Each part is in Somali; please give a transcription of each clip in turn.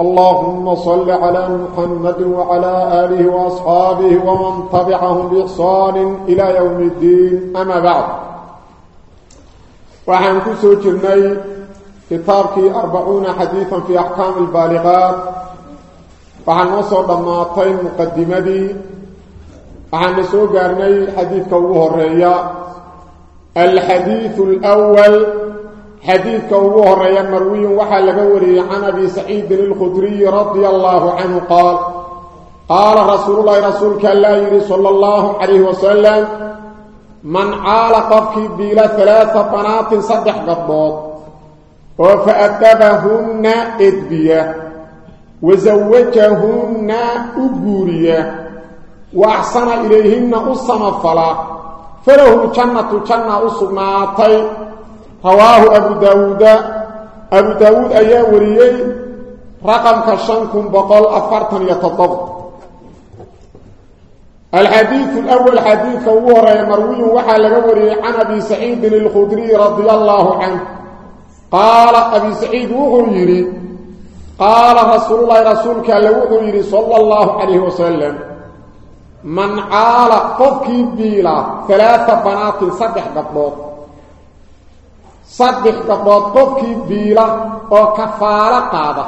اللهم صل على محمد وعلى آله وأصحابه ومن تبعهم بإحصان إلى يوم الدين أما بعد وعن كسو جرني كتابك أربعون حديثا في أحكام البالغات وعن نصر دماطين مقدمتي وعن نسو قرني حديث كوه الرئياء الحديث الأول حديث كوه الرئياء مروي وحا لقوري عن أبي سعيد الخدري رضي الله عنه قال قال رسول الله رسولك الله صلى الله عليه وسلم من عال قفك بلا ثلاث بنات صدح قبضات وفأدبهن إدبية وزوجهن أبورية وأحسن إليهن أصمفلا فله جنة جنة أصماتي رواه أبو داود أبو داود أيها وريي رقم كشنكم بقول أفرتن يتطبق الحديث الأول حديث هو مروي وحا لغوري عن أبي سعيد الخدري رضي الله عنه قال أبي سعيد وغيري قال رسول الله رسولك لوغيري صلى الله عليه وسلم من عال قفكي بيلا ثلاث بنات صدح saddex gabdhood qofkii biila oo kafaalo qaada.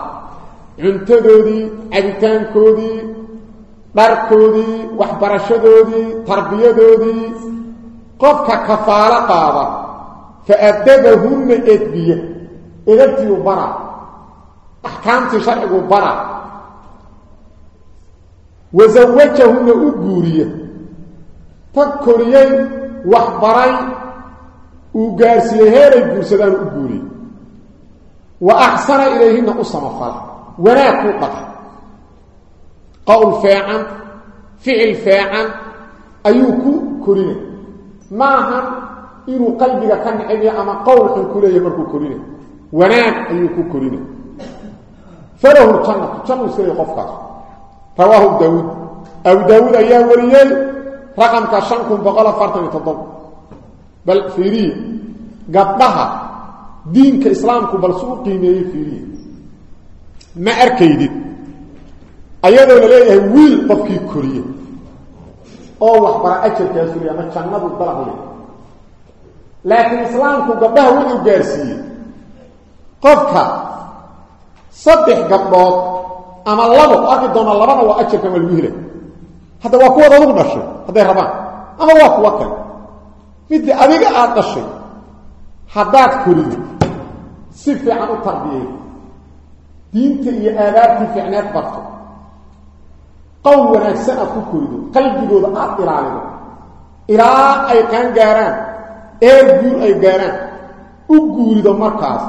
Cuntadoodii cabitaankoodii dharkoodii waxbarashadoodii tarbiyadoodii qofka kafaalo qaada. Fa adabahunna edbiya. Edabtiiu bara. Axkaamtii sharcigu bara. Wasawajahunna u guuriya. Tag koriyey waxbaray uu gaarsiiyey heeray guursadaan u guuriyey wa axsana ilayhinna u samafala wanaag ku dhaqa qowl feecan ficil feecan ayuu ku korinay maahan inuu qalbiga ka nacibiyo ama qowl xun ku leeyahy markuu korinay wanaag ayuu ku korinay falahu ljannatu jannu iska leey qofkaas. Rawaahu daawuud. Abu daawuud ayaa wariyey raqamka shan kun boqol afartan bal fiiriye gabdhaha diinka islaamku bal su u qiimeeyey fiiriye. Ma arkaydid? Ayadoo la leeyahay wiil qofkii koriye oo waxbara ajarkaasu le ama jannadu dalaq le laakiin islaamku gabdhaha wuxuu gaarsiiyey qofka saddex gabdhood ama labo arki doona labana waa ajarka ma lagu helay. Hadda waa kuwaad adigu dhashay hadday rabaan ama waa kuwa kale midda adiga aada dhashay haddaad korido si fiican u tarbiyey. Diinta iyo aadaabtii ficneed barto. Qowl wanaagsan aad ku korido qalbigooda aada ilaalido. Ilaa ay qaan gaaraan eer guur ay gaaraan u guurido markaas.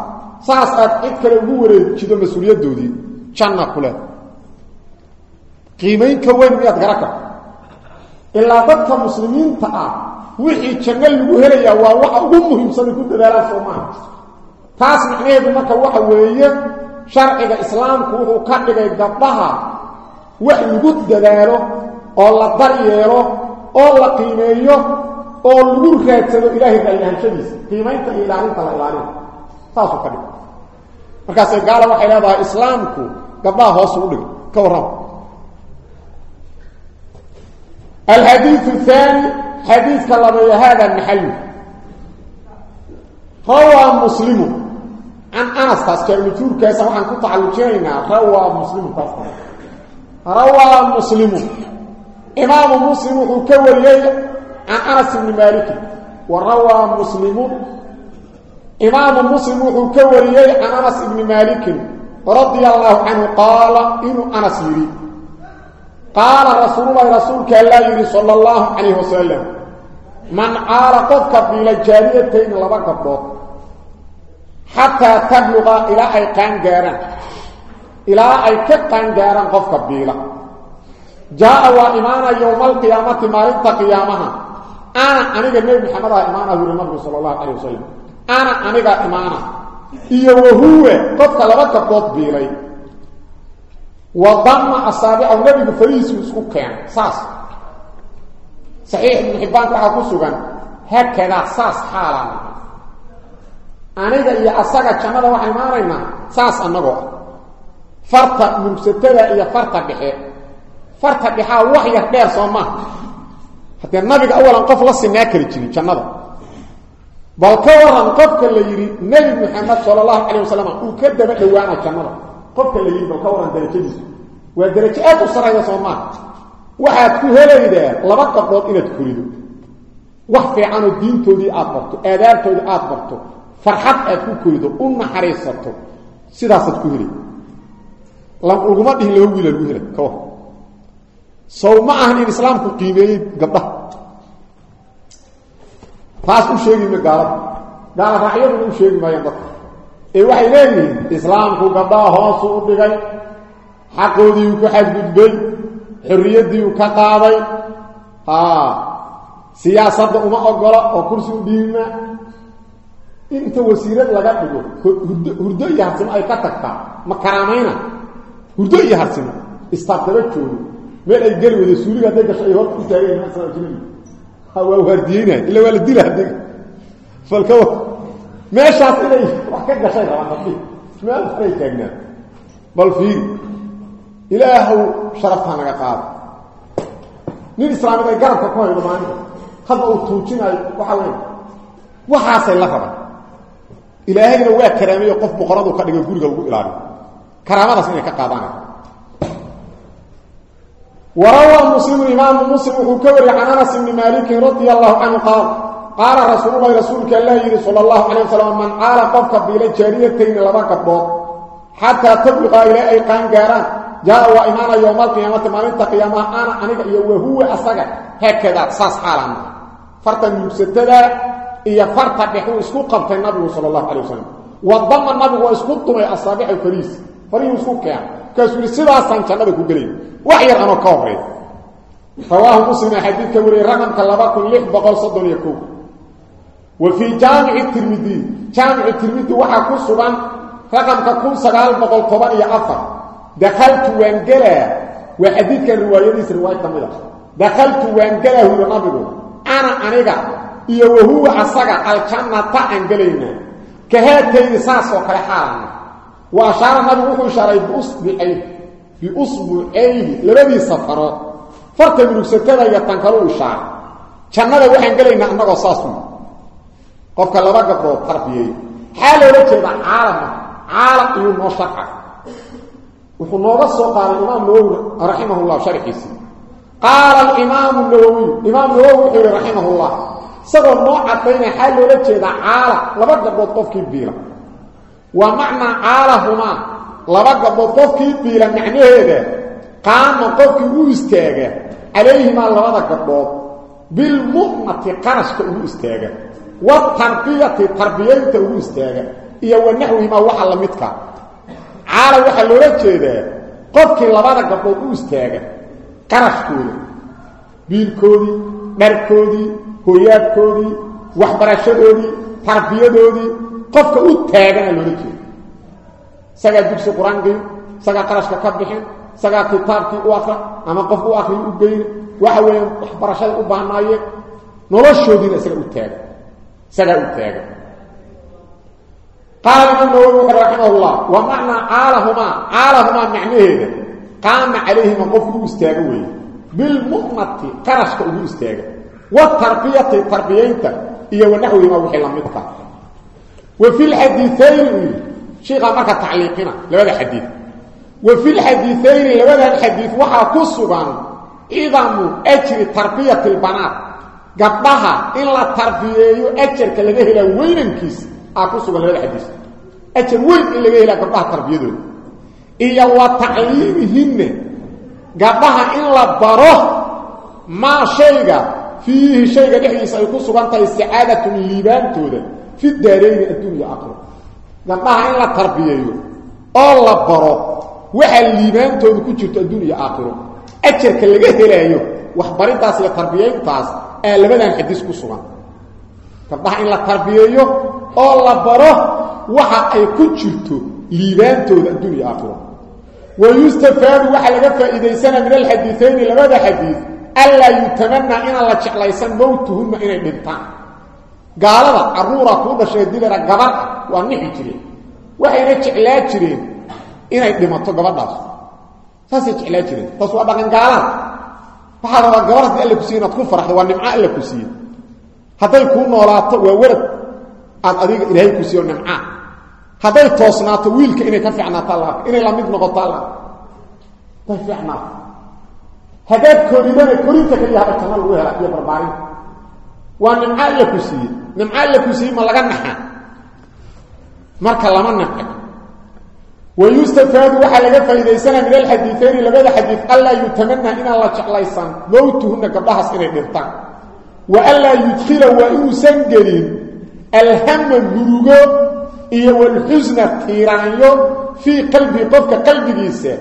Saas aad cid kale ugu wareejido mas'uuliyaddoodii janna ku leed. Qiimayn ka weyn miyaad gara karto ilaa dadka muslimiinta ah wixii janno lagu helayaa waa waxa ugu muhiimsanay ku dadaalaan soo taas macnaheedu marka waxa weeye sharciga islaamku wuxuu ka dhigay gabdhaha wax lagu dadaalo oo la daryeelo oo la qiimeeyo oo lagu raadsado ilaahay raalyahanshadiisa qiimaynta iyo ilaalinta la ilaalina saasuu ka dhigay. Markaasay gaala waxay leedahay islaamku gabdhaha hoos ugu dhigay. Ka warrama alxadiiu haani xadiidka labeeya haada maxalu rawaa muslimu. Can anas taas jaarmajhuurkaasa waxaan ku tacallujinaynaa rawaa muslimu taas rawaa muslimu. Imaamu muslim wuxuu ka wariyey can anas ibni maalikin wa rawaa muslimu. Imaamu muslim wuxuu ka wariyey can anas ibni maalikin radia allahu canhu qaala inuu anas yidhi qaala rasuululahi rasuulka allaa yidhi sala allahu calayh wasalam man caala qofka biila jaariyatayn laba gabdhood xataa tabluqa ilaa ay qaan gaaraan ilaa ay ka qaan gaaraan qofka biila. Jaa waa imaana yowma alqiyaamati maalinta qiyaamaha. Ana aniga nebi maxamedaa imaana yuri nabigu sala allahu calayh wasalam ana aniga imaana iyo wahuwa qofka laba gabdhood biilay wa dama asaabicahu nebigu farihiisuu isku keenay saas. Saxiix ibnu xibbaanka waxaa ku sugan haakadaa saas xaalaana aniga iyo asaga jannada waxaan imaanaynaa saas annagoo ah farta mugsatada iyo farta dhexe. Farta dhexaa wax yar dheer soo maaha haddee nabiga awalan qof la sinaa kari jirin jannada. Bal ka waran qofka la yidhi nebi maxamed sala allahu calayh wasalam uu ka daba dhowaana jannada qofka la bal ka waran darajadiisu waa darajo aad u sarayda soo maaha waxaad ku helaydaa laba gabdhood inaad korido. Wax fiicanoo diintoodii aad barto aadaabtoodii aad barto farxad aad ku korido u naxariisato sidaasaad ku heli. Laguma dhihin laba wiila lagu helay ka war sow ma ahan islaamku qiimeeyey gabdhaha taas u sheegi ma gaalada. Gaala raacyaduna u sheegi maayaan ee waxay leeyihiin islaamku gabdhaha hoosu u dhigay xaqoodii uu ku xadgudbay xorriyaddii uu ka qaaday. Siyaasadda uma ogola oo kursi u dhiibma in inta wasiirad laga dhigo hurdo iyo harsimo ay ka tagtaa ma karaamayna hurdo iyo harsimo istaabdaba joogo. Meel ay geli wada suuliga hadday gasho ay horta u taageen waa waardiyeynay illa waa la dila haddi falka meeshaas inay wax ka gashay rabaan meel anay taagnaan. Bal fiir ilaahow sharaftaa naga qaado nin islaamid ay garabka ku haydo maalinta hadda uu tuujinayo waxaa weyn waxaasay la rabaan ilaahayna waa karaamayo qof boqoradu ka dhigay guriga lagu ilaaliyo. Karaamadaas inay ka qaadaana warawa muslimu imaamu muslim wuxuu ka wariyey can anas ibni maalikin radia allahu canhu qaal مسلم الإمام مسلم وكوري عن أنس بن مالك رضي الله عنه قال قال رسول الله رسولك الله يري صلى الله عليه وسلم من قال قفك بإلى جاريتين لبك الضوء حتى تبلغ إلى أي قانقاران جاء وإمانا يوم القيامة ما من تقيامة أنا أنك وهو أسقى هكذا صاص حالا فرطا يمسدد إيا فرطا بحو اسكو قبط النبي صلى الله عليه وسلم وضم النبي واسكو طمي أصابع الفريس فريس اسكو كان كاسوري سيداسان جنبه كغلين وحير انا كوري رواه مسلم حديث كوري رقم كلابكم لح بقول صدن يكون وفي جامع الترمذي جامع الترمذي وحا كسبان رقم ككون سغال بقول طبان يا افر دخلت وانجلا وحديث كان روايه روايه كامله دخلت وانجلا هو النبي انا انيغا iyo وهو asaga aljanna ta angelayna kahaatay saas oo kale xaalan واشار النبي وحو اشاره باصبعيه باصبعيه لبدي سفره فرت بلوكسته يا تنكرو اشار جنده waxaan galeynaa anagoo saas qofka laba gabdhood tarbiyay xaal oo jeeda caalam caalam iyo noo sharca wuxuu nooga soo qaaday imaam nawawi rahimahullah sharxiisi qaala al-imaam an-nawawi imaam nawawi rahimahullah sagoo noo cadayna xaal oo jeeda caalam laba gabdhood qofkii biila ومعنى عالهما لبا قبض قفكي بيلا معنيهده قام قفكي او استاغا عليهما لبا قبض بالمؤنة قرشك او استاغا watarbiyati tarbiyaynta ugu istaaga iyo wanaxwihimaa waxa la midka. Caalam waxaa loola jeedaa qofkii labada gabdhood u istaaga qarashkooda biilkoodii dharkoodii hooyaadkoodii waxbarashadoodii tarbiyadoodii qofka u taagana loola jeeda isagaa dugsi qur'aangeyn isagaa qarashka ka bixin isagaa kitaabkii u akra ama qof u akriy u waxa weeyaan waxbarashada u baahnaayeen noloshoodiina isaga u isagaa u taaga qaala imaam nawawi raximah llah wa macnaa caalahumaa caalahumaa macnaheeda qaama calayhima qofku u istaaga weeye bilmu'nati qarashka ugu istaaga watarbiyati tarbiyaynta iyo wanaxwihima wixii la midka وفي الحديثين شيخ مركه تعليقنا لبدا حديث وفي الحديثين لبدا الحديث gabdhaha in la tarbiyeeyo ajarka laga helaa weynankiisa aa ku sugan labada xadiis. Ajar weyn in laga helaa gabdhaha tarbiyadooda. Iyo wa tacliimihinna gabdhaha in la baro maa shayga fiihi shayga dhexdiisa ay ku sugan tahay sacaadatun liibaantooda fi daarayni addunya akro gabdhaha in la tarbiyeeyo oo la baro waxaa liibaantooda ku jirto addunya aakhiro ajarka laga helaayo waxbarintaas iyo tarbiyayntaas aa labadan xadiis ku sugan. Gabdhaha in la tarbiyeeyo oo la baro waxa ay ku jirto liibaantooda adduunya aakhiro. Wa yustafaadu waxaa laga faa'iidaysanaa min alxadiiayni labada xadiis allaa yutamanaa inaan la jeclaysan mowtuhunna inay dhintaan. Gaalada caruura kuu dhashay dilera gabar waa nixi jireen. Waxayna jeclaa jireen inay dhimato gabadhaas. Saasay jeclaa jireen. Taas waa dhaqan gaalada waxaa rabaa gabar haddii alla ku siiye inaad ku faraxdo waa nimco alla ku siiye hadday kuu noolaato waa warad aad adiga ilaahay ku siiyo nimcaa hadday toosnaato wiilka inay ka fiicnaato alla arka inay la mid noqoto alla arka hadday fiicnaato. Haddaad koridana korinta kaliya haba janno lagu hela iyo barbaarinta waa nimco alla ku siiye nimco alla ku siiye ma laga naxa marka lama naxo wayustafaadu waxaa laga faa'iidaysanaa min alxadiiayni labada xadiid allaa yutamanaa inaan la jeclaysan mowtuhunna gabdhahaas inay dhintaan wa anlaa yudkhila waa inuusan gelin alhama murugo iyo walxusna tiiraanyo fii qalbii qofka qalbigiisa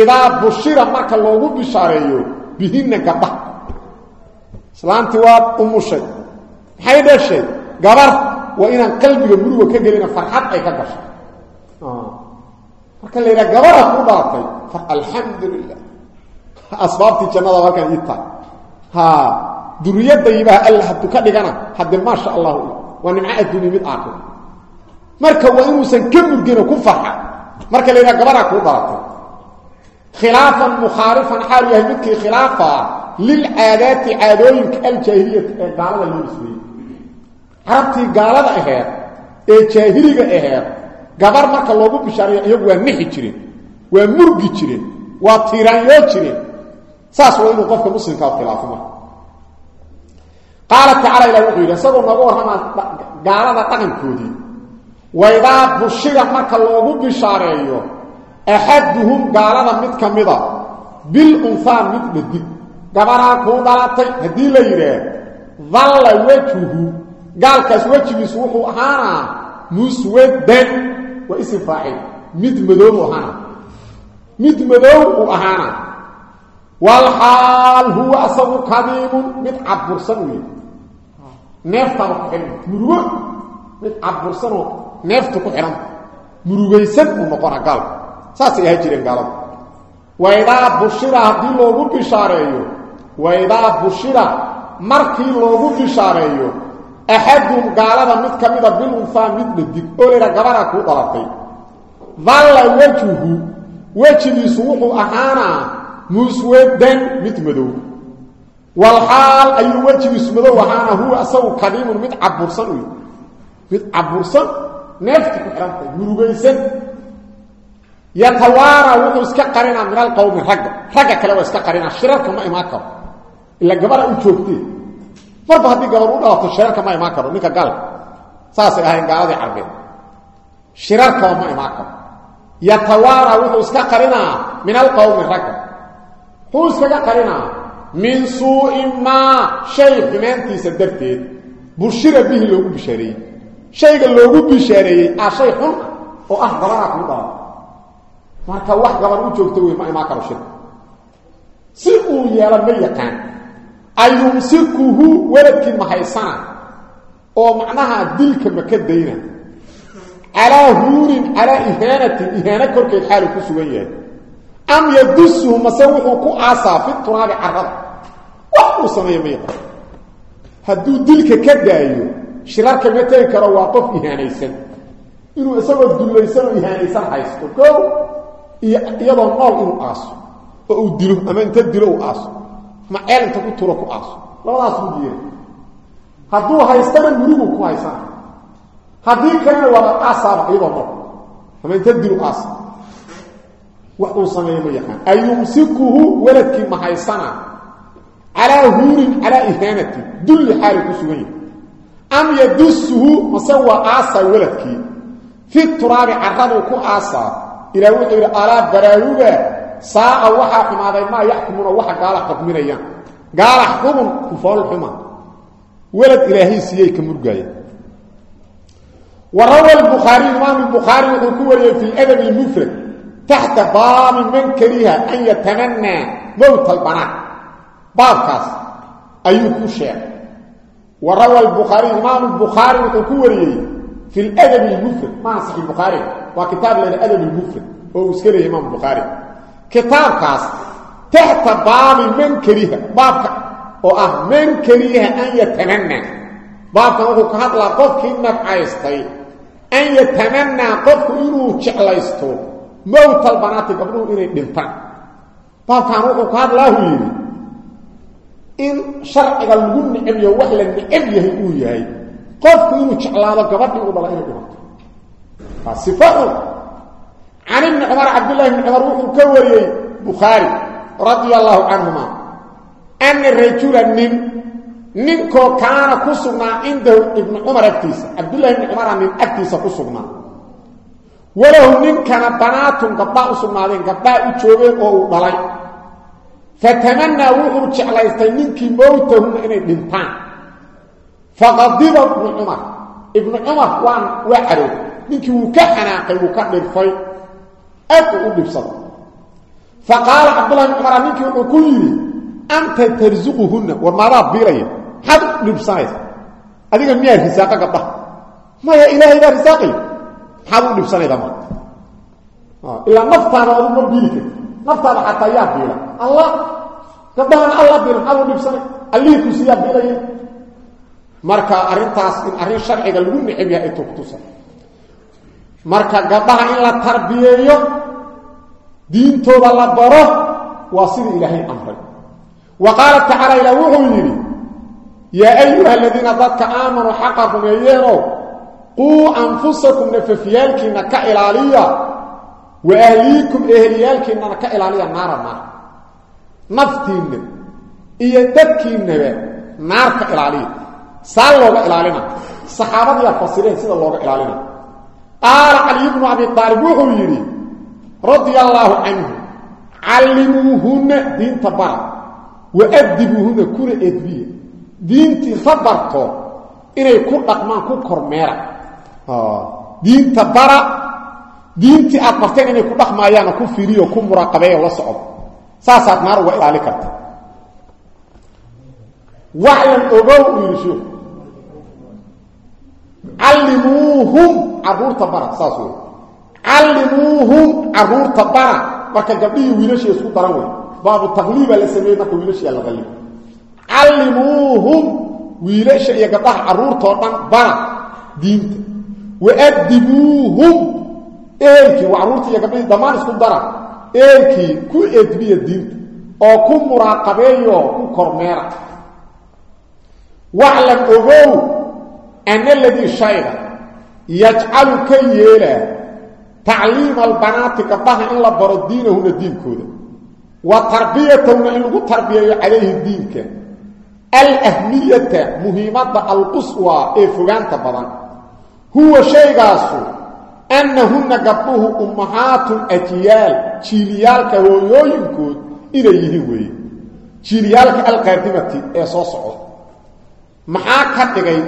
idaa bushira marka loogu bishaareeyo bihinna gabdhaha islaantii waa umushay maxay dhashay gabar waa inaan qalbiga muruga ka gelina farxad ay ka gashay marka la yidhaha gabara ku dhalatay alxamdu lilah asbaabtii jannada halkan ii tahay. Ha duriyadaybaha alla hadduu ka dhigana hadde maasha allahu waa nimco adduuniya mid aakhiro marka waa inuusan ka murgino ku farxa. Marka la yidhaha gabaraa kuu dhalatay khilaafan mukhaalifan xaalu yahay midkii khilaafa lilcaadaati caadooyinka aljaahiliyati ee gaalada loo gaalada aheed ee jaahiliga aheed gabar marka loogu bishaareeyo iyagu waa nixi jireen waa murgi jireen waa tiiraanyoo jireen. Saas waa inuu qofka muslimkaa khilaafo marka. Qaala tacala ilah wuxuu yidhi isagoo nooga warramaa gaalada dhaqankoodii waydaa bushira marka loogu bishaareeyo axaduhum gaalada mid ka mida bil unhaa mid dhadig gabaraa kuu dhalatay haddii la yidhaah dalla wejhuhu gaalkaas wejigiisu wuxuu ahaanaa muswadan waa isim faacil mid madoobu ahaana. Mid madoow uu ahaana. Walxaal huwa asagu kadiimun mid cabursan wey neeftaaba ku xidhan murugo. Mid cabursanoo neefta ku xidhanta murugaysan uu noqona gaalka saasay ahaa jireen gaalada. Waidaa bushira haddii loogu bishaareeyo bishaareeyo axadum gaalada mid ka mida bil unfaa mid dhadig oo layha gabaraa kuu dhalatay dalla wejhuhu wejigiisu wuxuu ahaanaa muswadan mid madow walxaal ayuu wejigiisu madow ahaanaa huwa asagu kadiimun mid cabursan mid cabursan neefta ku xidhantay murugaysan yatawaara wuxuu iska qarinaa min alqowmi ragga ragga kale iska qarinaa shirarka ma imaan karo ila u joogtee marba haddii gabar u dhalato shirarka ma imaan karo ninka galka saasay ahayn gaaladii carbeed shirarkaba ma imaan karo. Yatawaara wuxuu iska qarinaa min alqowmi ragga. Wuxuu iskaga qarinaa min suui maa shay xumaantiisa darteed bushira bihi loogu bishaareeyey. Shayga loogu bishaareeyey aa shay xun oo ah gabaraa kuu dhala marka wax gabar u joogto wey ma imaan karo shirka. Si uu yeelo ma yaqaan ayumsikuhu weladkii mahaysana oo macnaha dilka maka dayna. Calaa huurin calaa ihaanatin ihaano korkeed xaalu ku sugan yahay. Am yadusuhu mase wuxuu ku aasaa fi turaabi carada wax uu sameeya hadduu dilka ka daayo shirarka ma tegi karo waa qof ihaanaysan. Inuu isagoo dullaysan oo ihaanaysan haysto ko iyo iyadoo nool inuu aaso oo uu dilo ama inta dilo uu aaso ma ceel inta ku turo ku aaso. Labadaas buu diina hadduu haystana murigu ku haysana haddii kalena waa aasaaba iyadoo nool ama inta dilo aasa wax uu sameeyo ma yaqaan. Ayumsikuhu waladkii ma haysana. Calaa huurin calaa ihaanatin dulli xaali ku sugan am yadusuhu mase waa aasaa waladkii fi turaabi carraduu ku aasaa. Ilah wuxuu yidhi alaa saa'a waxaa xumaaday maa yaxkumuuna waxa gaala xukminayaan gaala xugun kufool xuma. Welad ilaahay siiyey ka murgaaya wa rawa lbukhaariy imaam bukhaari wuxuu ku wariyey fi ladab lmufrad taxta baabi man kariha an yatamannaa mowt albanaat baabkaas ayuu ku sheegay. Wa rawa albukhaariy imaamu lbukhaari ku wariyey fi ladab lmufrad maaha saxi bukhaari waa kitaab layha adab lmufrad oo uu iska leeyahy bukhaari kitaabkaas taxta baabi man kariha baabka oo ah man kariha an yatamanaa baabkan wuxuu ka hadlaa qofkii nafcaystay an yatamanaa qofku inuu jeclaysto mowt albanaati gabdhuhu inay dhintaan. Baabkan wuxuu ka hadlaahu yidhi in sharciga lagu necebyo wax la neceb yahay uu yahay qofku inuu jeclaado gabadhii u can ibni cumar cabdillahi bni cumar wuxuu ka wariyey bukhaari radia allahu canhuma ana rajula nin ninkoo kaana ku sugnaa cindahu ibni cumar agtiisa cabdullahi ibni cumara nin agtiisa ku sugnaa walahu ninkana banaatun gabdhaa u sugnaadeen gabdhaa u joogeen oo uu dhalay fatamanaa wuxuu jeclaystay ninkii mowtahuna inay dhintaan faqadiba ibnu cumar ibnu cumar waan waa caroog ninkii wuu ka xanaaqay wuu ka dhirfay aad u dhibsaday fa qaala cabdullahi ibn cumara ninkii wuxuu ku yidhi anta tarsuquhunna war maadaa biilaya maxaad u dhibsanaysa. Adiga miyaa risaaqa gabdhaha maya ilaahay baa risaaqaya maxaad u dhibsanayda ma. Ilaa naftaana adu ma biili karti naftaada xataa yaa biila allah gabdhahana alla biila maxaad u dhibsanay. Allihii kusiyaa biilaya marka arrintaas marka gabdhaha in la tarbiyeeyo diintooda la baro waa sidii ilaahay amray. Wa qaala tacaala ilah wuxuu yidhi yaa ayuha aladiina dadka aamanuu xaqa rumeeyeenow quu anfusakum nafafyaalkiinna ka ilaaliya wa ahliikum eheliyaalkiinnana ka ilaaliya naara naar naftiinna iyo dadkiinnaba naar ka ilaaliya. Saa looga ilaalina. Saxaabadiyaa fasireen sida looga ilaalina qaala caliy bnu abi aalib wuxuu yidhi radia allaahu canhu callimuuhunna diinta bara wa adibuuhunna kuna edbiya diintii inta barto inay ku dhaqmaan ku kormeera. Diinta bara diintii aad barteen inay ku dhaqmaayaana ku firiyo ku muraaqabeeyo la socdo saasaad naar uga ilaali karta carruurta bara saas wey callimuuhum carruurta bara. Marka gabdhihii wiilashii isku daran wey baabu takliiba la sameeyey marka wiilashiia la qalli callimuuhum wiilasha iyo gabdhaha caruurtoo dhan bara diinta. Waadibuuhum eelkii waa caruurtii iyo gabdhihii dhammaan isku dara eelkii ku edbiya diinta oo ku muraaqabeeyo ku kormeera. Waclam ogow ana aladii shayga yajcalu ka yeelaa tacliima albanaati gabdhaha in la baro diinahuna diinkooda. Wa tarbiyatahuna in lagu tarbiyeeyo calayhi diinka. Alahmiyata muhiimadda alquswa ee fogaanta badan. Huwa shaygaasu annahunna gabdhuhu ummahaatu ajyaal jiiliyaalka hooyooyinkood inay yihiin weeye. Jiiliyaalka alqaadimati ee soo socda. Maxaa ka dhigay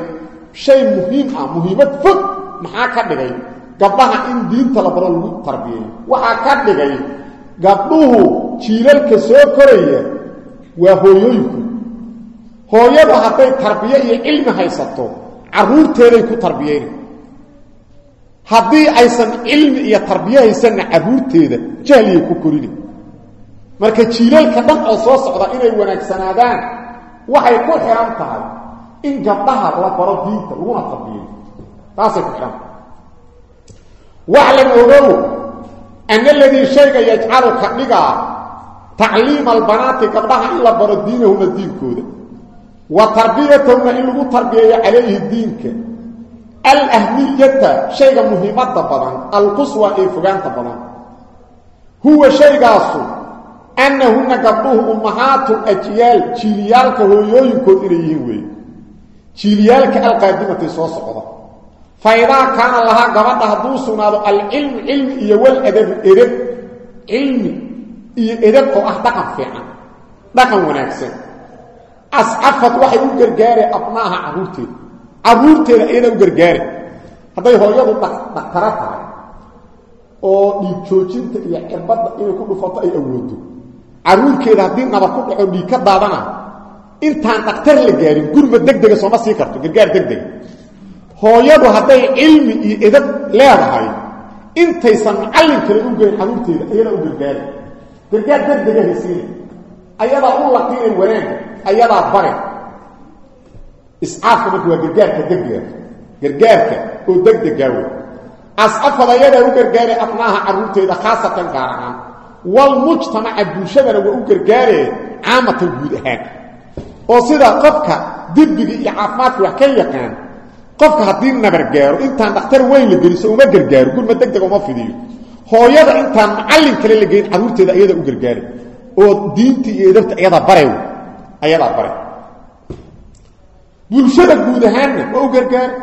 shay muhiim ah muhiimad fog maxaa ka dhigay? Gabdhaha in diinta la baro lagu tarbiyeeyo waxaa ka dhigay gabdhuhu jiilalka soo koraya waa hooyooyinku. Hooyadu hadday tarbiye iyo cilmi haysato caruurteeday ku tarbiyeyna haddii aysan cilmi iyo tarbiye haysanna caruurteeda jahliyay ku korina marka jiilalka dhan oo soo socda inay wanaagsanaadaan waxay ku xihan tahay in gabdhaha la baro diinta laguna tarbiyeeyo taasay ku tahay waclam ogow ana aladii shayga yajcalu ka dhigaa tacliima albanaati gabdhaha in la baro diinahuna diinkooda. Wa tarbiyatahuna in lagu tarbiyeeyo calayhi diinka. Alahmiyata shayga muhiimada badan alquswa ee fogaanta badan. Huwa shaygaasu annahunna gabdhuhu ummahaatu ajyaal jiiliyaalka hooyooyinkood inay yihiin weeye jiiliyaalka alqaadimatay soo socda fa idaa kaana lahaa gabadha hadduu sugnaado alcilmu cilmi iyo waladabu edab cilmi iyo edab oo ah dhaqan fiican dhaqan wanaagsan. Ascafad waxay u gargaareen abnaaha carruurteeda carruurteeda iyada u gargaari hadday hooyadu dhaktaro tahay oo dhiig joojinta iyo cirbadda inay ku dhufato ay awoodo. Caruurkeeda haddii nabar ku dhaco dhiig ka daadana intaan dhaktar la gaarin gurma degdega sooma sii karto gargaar degdega hooyadu hadday cilmi iyo edab leedahay intaysan macallin kale u geyn caruurteeda ayadaa u gargaari. Gargaar degdega haysiina ayadaa u laqiinay wanaagga ayadaa bare. Iscaafka marka waa gargaarka degdega gargaarka oo degdega wey ascafad ayadaa u gargaaray abnaaha caruurteeda khaasatan gaar ahaan. Walmujtamaca bulshadana waa u gargaaree caamatan guud ahaan. Oo sida qofka dibbiga iyo caafimaadka wax ka yaqaan qofka haddii nabar gaaro intaan dhakhtar weyn la geliso uma gargaaro gurma degdega uma fidiyo. Hooyada intaan macallin kale la geyn caruurteeda ayadaa u gargaari oo diinta iyo edabta ayadaa bare ayadaa bare bulshada guud ahaanna waa u gargaari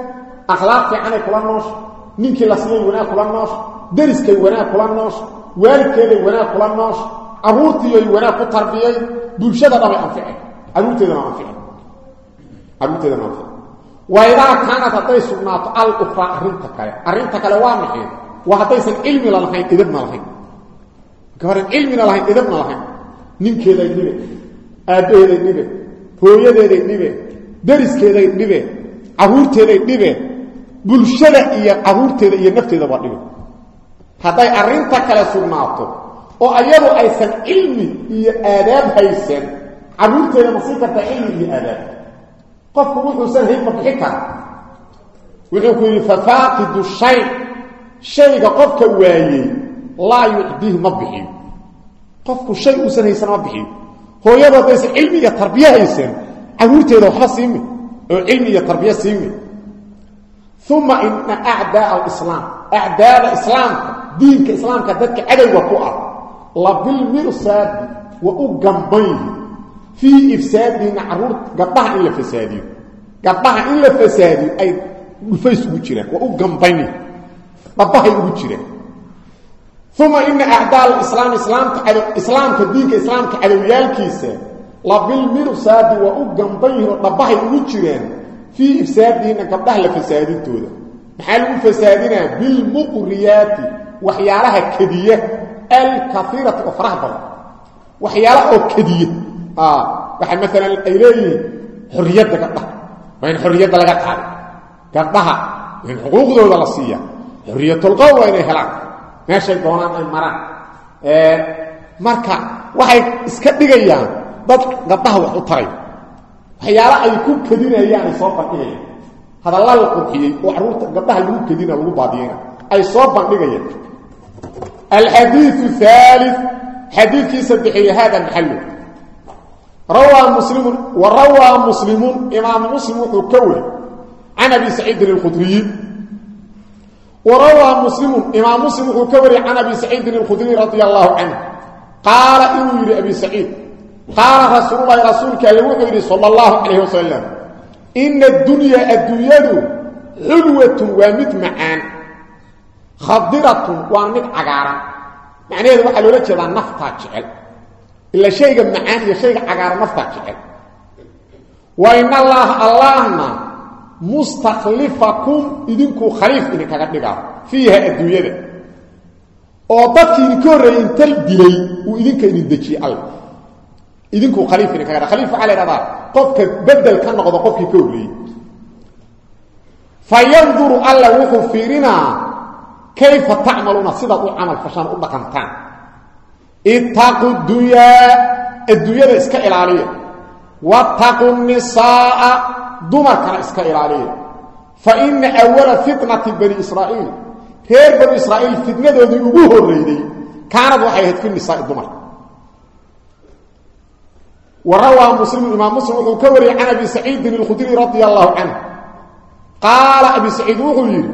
akhlaaq fiicanay kula noosha ninkii la siiyey wanaag kula noosha dariskay wanaag kula noosha waalidkeeday wanaag kula noosha caruurtiiay wanaag ku tarbiyay. Bulshada dhamay anficay caruurteedana anficay caruurteedana anficay waidaa kaanad hadday sugnaato al ukraa arrinta kale. Arrinta kale waa maxay? Waa haddaysan cilmila lahayn idabna lahayn. Marka horen cilmina lahayn idabna lahayn. Ninkeeday dhibe aabbaheeday dhibe hooyadeeday dhibe dariskeeday dhibe caruurteeday dhibe bulshada iyo caruurteeda iyo nafteeda waa dhibe. Hadday arrinta kale sugnaato oo ayadu aysan cilmi iyo aadaab haysan caruurteeda ma sii kartaa iyo aadaab qofku wuxuusan hayn ma bixi kara. Wuxuu ku yidhi fafaaqidu shay shayga qofka waayey laa yucdiihi ma bixiyo qofku shay uusan haysan ma bixiyo hooyadu haddaysan cilmi iyo tarbiye haysan caruurteeda waxba siimi oo cilmi iyo tarbiye siimi uma ina acdaa alislaam diinka islaamka dadka cadowga ku ah fii ifsaadihina carruur gabdhaha in la fasaadiyo. Gabdhaha in la fasaadiyo ay dhufays ugu jiraan waa u gambayni. Dhabahay ugu jiraan uma ina acdaa alislaam islaamka diinka islaamka cadowyaalkiisa labilmirsaadi waa u gambayhin oo dhabahay ugu jiraan fii ifsaadihina gabdhaha la fasaadintooda. Maxaa lagu fasaadinaa? Bilmuqriyaati waxyaalaha kediya alkaiirati oo faraha waxay maalan ay leeyihiin xorriyadda gabdhaha. Waa in xorriyadda laga qaado gabdhaha in xuquuqdooda la siiya. Xorriyatulqowl waa inay helaan. Meeshay doonaan ay maraan. Marka waxay iska dhigayaan dad gabdhaha wax u taray. Waxyaala ay ku kedinayaan ay soo bandhigayaan. Hadalla la qurxiyey oo carruurta gabdhaha lagu kedina lagu baadiyeyna ay soo bandhigayaan. Alxadiiu aali xadiidkii saddexeeye hada maxalu rawaa muslimun wa rawaa muslimun imaamu muslim wuxuu ka wari can abi saciidin alkhudriyi wa rawaa muslimun imaam muslim wuxuu ka wari can abi saciidin alkhudriyi radia allahu canhu. Qaala inuu yidhi abi saciid qaala rasuululahi rasuulka alle wuxuu yidhi sala allahu calayh wasalam ina addunyaa adduunyadu xulwatun waa mid macaan khadiratun waa mid cagaaran. Macnaheedu waxaa loola jeedaa naftaa jecel ila shayga macaan iyo shayga cagaaran naftaa jecel wa in allaha allahna mustakhlifakum idinkuu khaliif idinkaga dhigaa fiiha adduunyada. Oo dadkii idinka horreeyey inta dilay uu idinka idin dejiyey all idinkuu khaliif idinkaga dha khaliif waxaa la ydhahdaa qofka bedel ka noqdo qofkii ka horreeyey fa yanduru alla wuxuu fiirinaa kayfa tacmaluuna sidaad u camal fashaan u dhaqantaan ittaqu dunyaa adduunyada iska ilaaliya. Wattaqu nisaaa dumarkana iska ilaaliya. Fa ina awala fitnati bani israa'iil reer banu israa'iil fitnadoodii ugu horreyday kaanad waxay ahayd fi nisaai dumarka wa rawaa muslimu imaam muslim wuxuu ka wariyey can abi saciidin alkhudri radia allahu canhu. Qaala abi saciid wuxuu yidhi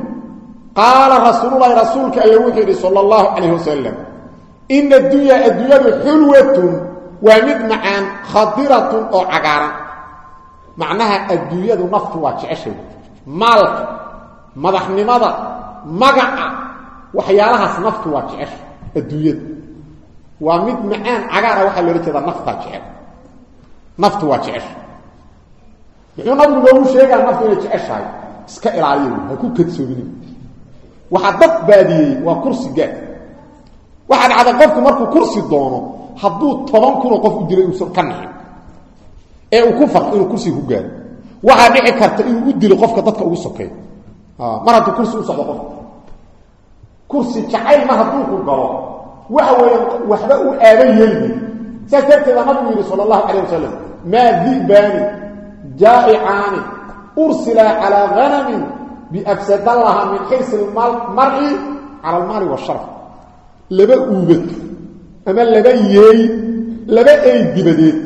qaala rasuululahi rasuulka alle wuxuu yidhi sala allahu calayh wasalam ina addunyaa adduunyadu xulwatun waa mid macaan khadiratun oo cagaaran. Macnaha adduunyadu naftu waa jeceshay. Maalka madaxnimada magaca waxyaalahaas naftu waa jecesha adduunyada waa mid macaan cagaara waxaa loola jeedaa naftaa jecel. Naftu waa jecesha muxuu nabigu noogu sheegaa naftu inay jeceshahay? Iska waxaa dhacda qofku markuu kursi doono hadduu toban kunoo qof u dilay uusan ka naxin ee uu ku farxo inuu ku gaaro. Waxaa dhici karta inuu u dilo qofka dadka ugu sokeeyo mar hadduu kursi u socdo qofka kursi jacayl mar hadduu ku galo. Waxa weeye waxba u aadan yeelmi saas darteeda nabigu yidhi sala allahu calayh wasalam maa di'baani jaa'icaani ursilaa calaa hanamin biafsada laha min xirsi mar'i cala almaali washaraf laba uubad ama laba yeey laba ey dibadeed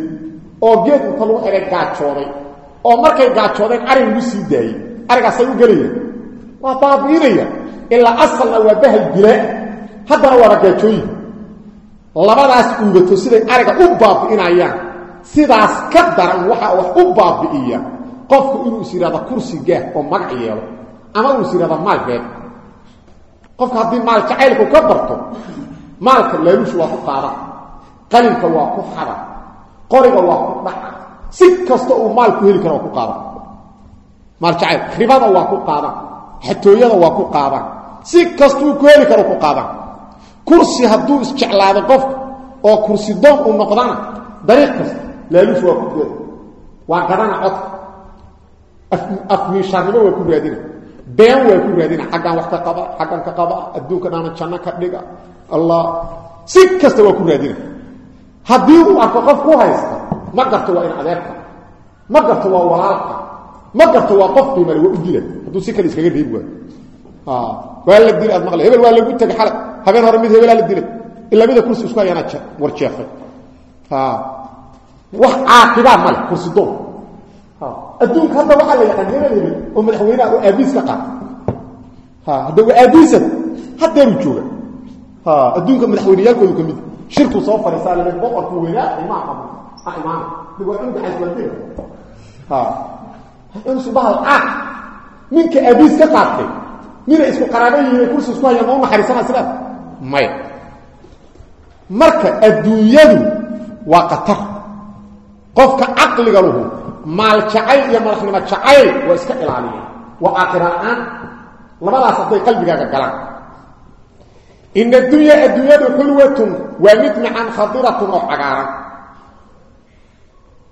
oo geed inta lagu xidhay gaajooday oo markay gaajoodeen arig lagu sii daayey arigaasay u gelayaan waa baabi'inaya. Ilaa asalna waa bahal dilaa haddana waaba gaajooyin labadaas uubato siday ariga u baabi'inayaan sidaas ka daran waxaa wax u baabi'iya qofku inuu is yidhahdo kursi oo magac yeelo ama uu is yidhahdo maal reeb qofka haddii maal jacaylku ka barto maalka laaluushu waa ku qaadan qalinka waa ku xada qoriga waa ku dhaca. Si kasta uu maal ku heli kara waa ku qaadan maal jacayl ribada waa ku qaadan xatooyada waa ku qaadan si kastuu ku heli karo ku qaadan kursi hadduu isjeclaado qofka oo kursi doon uu noqdana dariiq kasta laaluushu waa ku geda waa gadana codka. Afmiishaarnimo waa ku raadina been waa ku raadina xaggan wax ka qaba xaggan ka qaba adduunka dhaana janno ka dhiga. Allah si kasta waa ku raadina. Haddii uu arko qof ku haysta ma garto waa in adeerka ma garto waa walaalka ma garto waa qof qiimale waa u dila hadduu si kale iskaga reebi waayo. Waa la dilay aad maqlay. Hebel waa lagu tegay xalay habeen hore mid hebelaa la dilay. Ilaa mida kursi isku hayaana war jeefay wax caaqibaa male kursi doon adduunka hadda waxaa la yaqaan hebel oo madaxweynaha oo aabiis ka qaata hadda waa aabiisa haddeeru jooga adduunka madaxweyneyaalkoodu ka mid shirkuu soo fadhiisaa lale boqorku weynaa qaba ha imaana waa cunga caswaadina insu bahal caaq ninka aabiis ka qaatay nina isku qaraaba yihiin kursi isku hayaan ma u naxariisana sidaas maya marka adduunyadu waa qatar qofka caqliga luhu maal jacayl iyo madaxnimo jacayl waa iska ilaaliya waa aakhira la'aan labadaas hadday qalbigaaga galaan. In addunya adduunyadu xulwatun waa mid macan khadiratun oo cagaaran.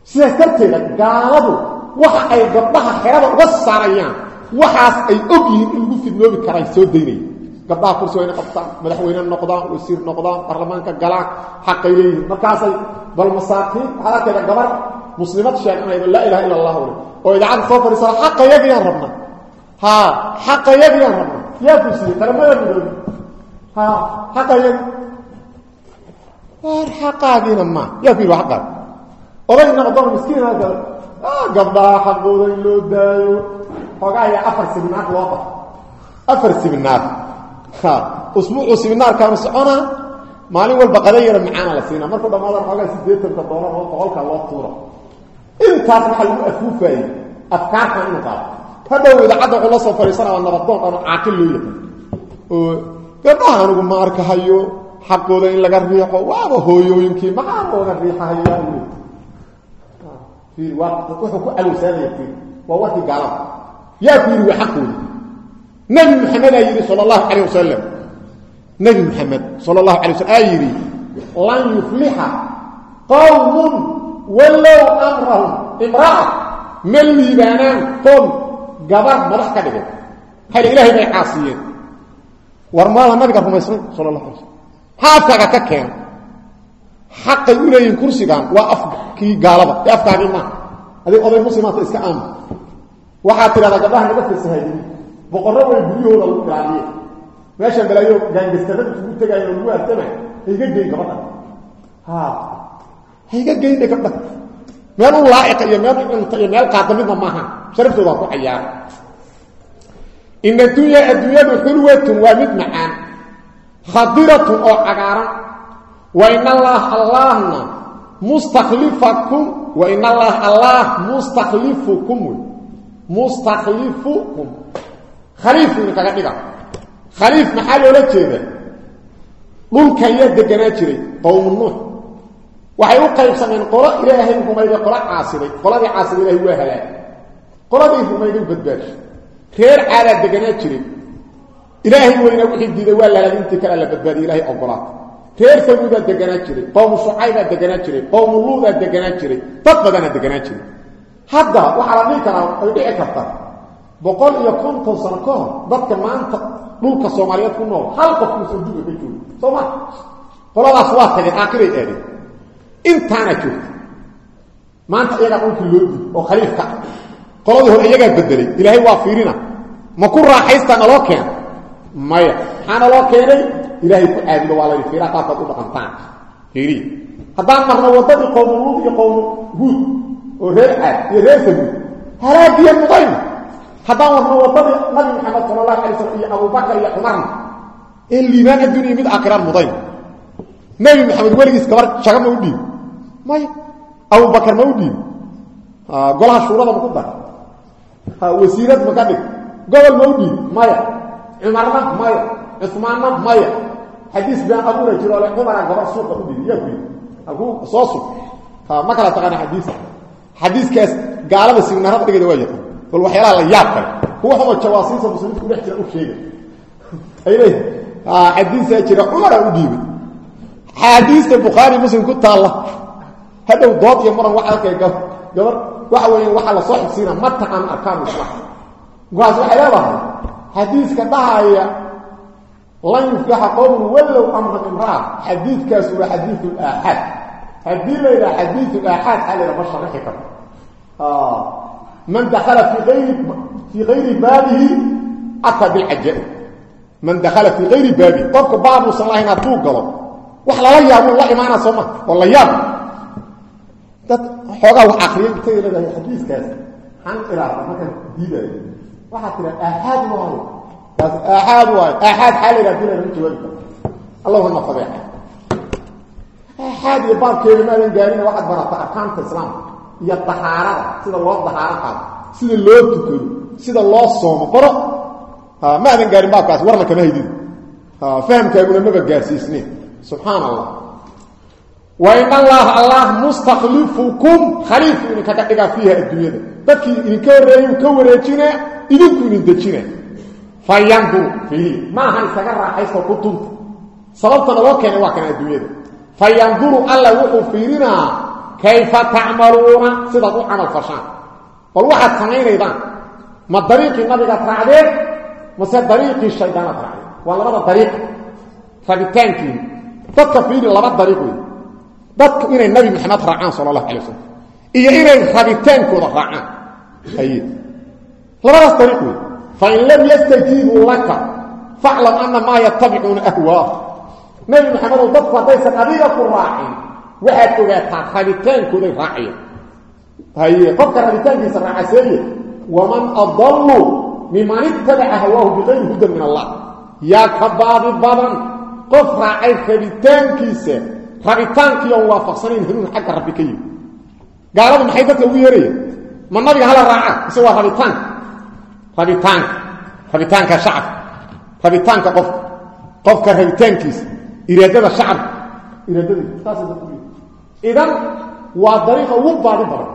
Sidaas darteeda gaaladu waxa ay gabdhaha xerada uga saarayaan waxaas ay og yihiin in lagu fidnoobi karaa soo daynaya gabdhaha kursi wayna qabtaan madaxweyne noqdaan wasiir noqdaan baarlamaanka galaan xaqay leeyihiin. Markaasay muslimad sheeganaydo laa ilaha illa allah le oo idaacadda soo fadhiisada xaqayagiyaan rabna ha xaqayagiyaan rabna yaa kusiiyey qaramada midoobi ha xaqayagi xaqaagiina ma yaa ku yidhi waa xaqaagi oday noqdoon miskiin halka gabdhaha xaqooda daayo. Xoogaa afar siminaar loo qabo afar siminaar. Usbuucu siminaarkaanu soconaa. Maalin walba qada yara macaana la siinaa. Markuu dhammaada xoogaa siddeetanka doolar oo boqolka loo tuuro intaas waxaa lagu afuufaayey afkaartan inuu qaado. Hadhow idaacadda wuxuu la soo fadhiisana waa nabadoon dhano caaqil loo oo gabdhaha anigu ma arkahayo xaqooda in laga riixo waaba hooyooyinkii maxaa looga riixahayaa wuxuu ku alowsaanaya waa warkii gaalada yaa ku yidhi waa xaqooda. Nebi maxamedaa yidhi sala allahu calayh wasalam nebi maxamed sala allahu alay waslm aa yidhi lan yuflixa qowmun wallow amrahum imra'a ma liibaanaan qoom gabar madax ka dhigay hal ilaahay bay caasiyeen war maada nabiga rumaysnay sala allah alay slm maxaa afkaaga ka keena xaqay u leeyihiin kursigan waa afkii gaalada ee afkaagii maaha adig oday muslimaanta iska aama waxaad tidhahdaa gabdhaha naga fasahaydin boqorro way guryahooda lagu ilaaliye meeshaan balaayo gaangastarada isugu tegaayo lagu artamay hayga geyn gabadha ha hayga geyndhe gabdha meel u laa'iqa iyo meel u cunta iyo meel qaada midna maaha sharaftooda ku cayaara in addunya adduunyadu xulwatun waa mid macaan. Khadiratun oo cagaaran. Wa in allaah allaahna mustaklifakum wa in allaah allaah mustaklifukum wey mustaklifukum khaliifu idinkaga dhiga. Khaliif maxaa loola jeeda dhulkan yaa deganaa jiray waxay u qaybsameen qolo ilaahay rumayday qolo caasiday. Qoladii caasiday ilahay waa halaag qoladii rumayday badbaashay reer caadaa deganaa jiray ilaahay weyna wixii diiday waa la halaag intii kale la badbaadiyay ilahay ogolaata reer samuudaa deganaa jiray qowmu shucaybaa deganaa jiray qowmu luudaa deganaa jiray dad badanaa deganaa jiray. Hadda waxaa la dhihi karaa ay dhici karta boqol iyo konton sano ka hor dadka maanta dhulka soomaaliyeed ku nool hal qof uusan duga ka joogo soo ma? Qoladaas waa tageen intaana joogta. Maanta iyagaa dhulkii loo oo khaliif ka ah qoladii hore iyagaa bedelay ilaahay waa fiirina. Ma ku raaxaystaa naloo keena maya. Maxaa naloo keenay? Ilaahay ku caabudo waa layidhi fiiraa qaabkaad u dhaqantaan. Fiiriya haddaan marno waddadii qowmu luud iyo qowmu huud oo reer caad iyo reer samuud halaagiya mudayna haddaan warno waddadii nabi maxamed sala allahu alay slam iyo abubakar iyo cumarna ee liibaan adduuniya mid aakhiraan mudayna nebi maxamed weligiis gabar shaga ma u dhiibi maya abubakar ma u dhiibi golaha shuurada ma ku dar wasiirad ma ka dhig. Gobol ma u dhiibi maya. Cumarna maya. Cusmaanna maya. Xadiis been abuura jiro le cumara gabar suuqa u dhiibi yaa ku yidhi halkuu soo sug. Ma kala taqaana xadiiska. Xadiiskaas gaalada signarada dhigada waa yaqaan. Bal waxyaalaha la yaab kale. Kuwa xumo jawaasiisa muslimiinta kudhex jira u sheegay. Ay leeyihiin xadiisaa jira. Cumara u dhiibay xaadiista bukhaari muslim ku taalla hadhow dood iyo muran waxa arkay gabar waxa weeye waxaa la soo xigsiina ma taqaan arkaanu islaam markaas waxay leedahay xadiiska dhahaya lan yuflaxa qowmun wallow amran imraa xadiidkaas waa xadiidu aaxaad haddii la yidhaha xadiidu aaxaad xaa la yidhaha ma sharaxi karo man dakala fii ayri baabihi ataa bilcajaaib man dakala fii kayri baabihi qofka baabuusan lahayn hadduu galo. Wax lala yaabuu la imaana soo ma oo la yaab dad xoogaa wax akriya intay leedahay xadiiskaas. Han ilaada markaan diidayo waxaa tira aaxaad waayo taas aaxaad waayo aaxaad xaa la yidhaha dila ma jawaabi karo allahuna fadeexa aaxaad iyo baabkeeda maadan gaarina waxaad barata arkaanta islaamka iyo dahaarada sida loo dahaaro qaado sida loo tukado sida loo soomo qoro maadan gaarin baabkaas warna kama haydid fahamkaaguna maba gaarsiisneen subxaan wa in allaha allah mustaklifukum khaliifu idinkaga dhigaa fiiha adduunyada. Dadkii idinka horreeyey ka wareejina idinku idin dejina fa yanduru fiihi maahan isaga raaxaysto ku tunta sababtana loo keenay waa kan adduunyada. Fa yanduru alla wuxuu fiirinaa kayfa tacmaluuna sidaad u camal fashaan. Bal waxaad samaynaydaan. Ma dariiqii nabigaad raacdeen? Mase dariiqii shaydaanaad raacdeen? Waa labada dariiq dadku inay nabi maxamed raacaan allahu alay wasalam iyo inay rabitaankooda raacaan. Labadaas dariiq wey fain lam yastajiibuu laka faclam ana maa yatabicuuna ahwaa nabi maxamedow dadku haddaysan adiga ku raacin waxaad ogaataa rabitaankooday raacaya haye qofka rabitaankiisa raacaseeye waman adallu miman ittabaca hawaahu bikayri hudan min allah. Yaa ka baadi badan qof raacay rabitaankiisa rabitaankiiyo waafaqsanayn hanuun xagga rabbi ka yimi gaaladu maxay dadka ugu yeeraya ma nabiga hala raaca mise waa rabitaanka rabitaanka rabitaanka shacabka rabitaanka qofka qofka rabitaankiisa. Iraadada shacabka idan waa dariiqa ugu baadi badan.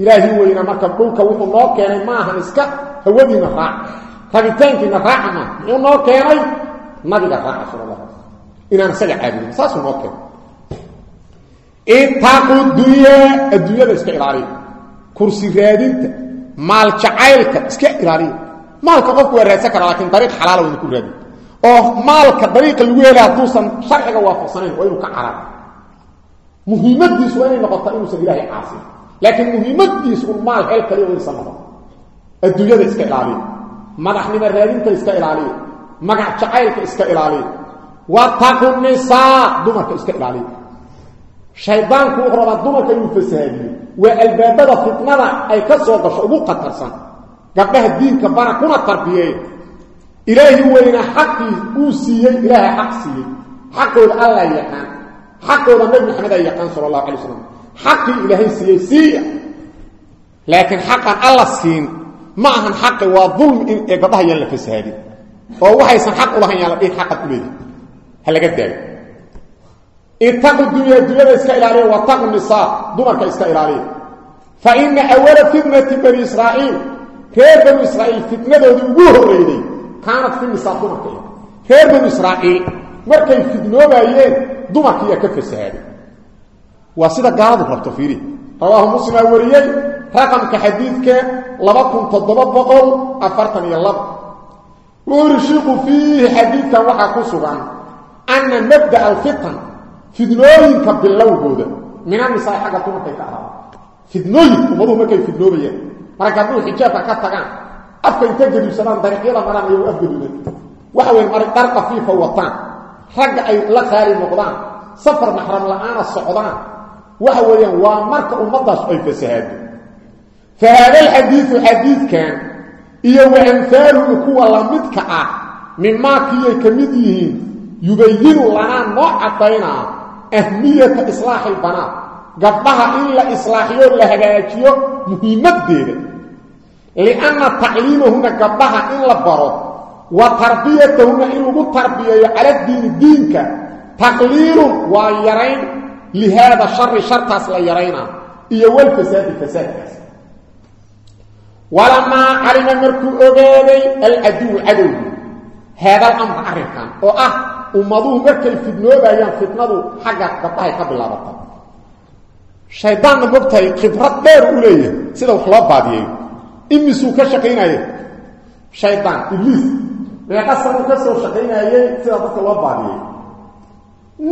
Ilaahi weyna marka dhulka wuxuu noo keenay maahan iska hawadiina raaca rabitaankiina raaca maaha muxuu noo keenay nabiga raaca sal la inaan isaga caabudin saasuu noo keenay itaqu dunyaa adduunyada iska ilaaliya. Kursi raadinta maal jacaylka iska ilaaliya. Maalka qofku waa raadsan kara lakiin dariiq xalaala wayna ku raadin. Oo maalka dariiqa lagu helay hadduusan sharciga waafaqsanayn waa inuu ka cararo muhiimadiisu waa inay noqota inuusan ilaahay caasin laakiin muhiimadiisu un maal hel kaliya waysan noqon. Adduunyada iska ilaaliya. Madaxnimo raadinta iska ilaaliya wataqu nisaa dumarka iska ilaaliya shaydaanku wuxuu rabaa dumarka inuu fasahaadiyo waa albaabada fitnada ay ka soo gasho ugu khatarsan. Gabdhaha diinka bara kuna tarbiyeeya ilaahi weyna xaqii uu siiyey ilaahay xaq siiyey. Xaqooda alla yaqaan. Xaqooda nabi maxamed ay yaqaan sala allahu alay slam xaqii ilaahay siiyey siiya laakiin xaqan alla siin. Ma ahan xaqi waa dulmi in ee gabdhaha yaan la leedahay ha laga daayo itaqu dunya dunyada iska ilaaliya wataqu nisaa dumarka iska ilaaliya. Fa ina awala fitnati bani israa'iil reer banu israa'iil fitnadoodii ugu horreyday kaanat fi nisaa dumarka reer banu israa'iil markay fidnoobayeen dumarkiiyaa ka fasahaaday waa sida gaaladu rabto fiiri. Rawaahu muslimaa wariyey raqamka xadiidka laba kun toddoba boqol afartan iyo laba. Wuxuu yidhi shiiku fiihi xadiidkan waxaa ku sugan anna mabda'a alfitan fidnooyinka bilowgooda min anisaa xagga dumarkay ka ahaada fidnooyin ummaduhu markay fidnoobayaan marka hadduu xijaabka ka tagaan afka inta gadiibsadaan dariiqyada maraan ayagu afgaduudan waxa weyn mari dhar kafiifa wataan ragga ay la qaali noqdaan safar maxram la'aana socdaan waxa weeyaan waa marka ummaddaas ay fasahaado fa haada alxadiidu xadiidkan iyo wa amhaaluhu kuwa lamidka ah mimaa kiyay yihiin yubayinu lanaa noo caddaynaa ahmiyata islaaxi ilbanaat gabdhaha in la islaaxiyo la hagaajiyo muhiimaddeeda lianna tacliimahunna gabdhaha in la baro wa tarbiyatahunna in lagu tarbiyeeyo cala diini diinka taqliilun waa yarayn lihaada shari shartaas la yaraynaa iyo walfasaadi fasaadkaas. Walamaa calima markuu ogaaday alcaduwu cadowgu haadal amra oo ah ummaduhu markay fidnoobayaan fitnadu xagga gabdhahay ka bilaabata shaydaanna mogtahay khibrad dheer u leeyahay sida wax loo baadiyeeyo imisuu ka shaqaynaya shaydaan ibliis meeqasanuu ka soo shaqaynayey sida dadka loo baadiyey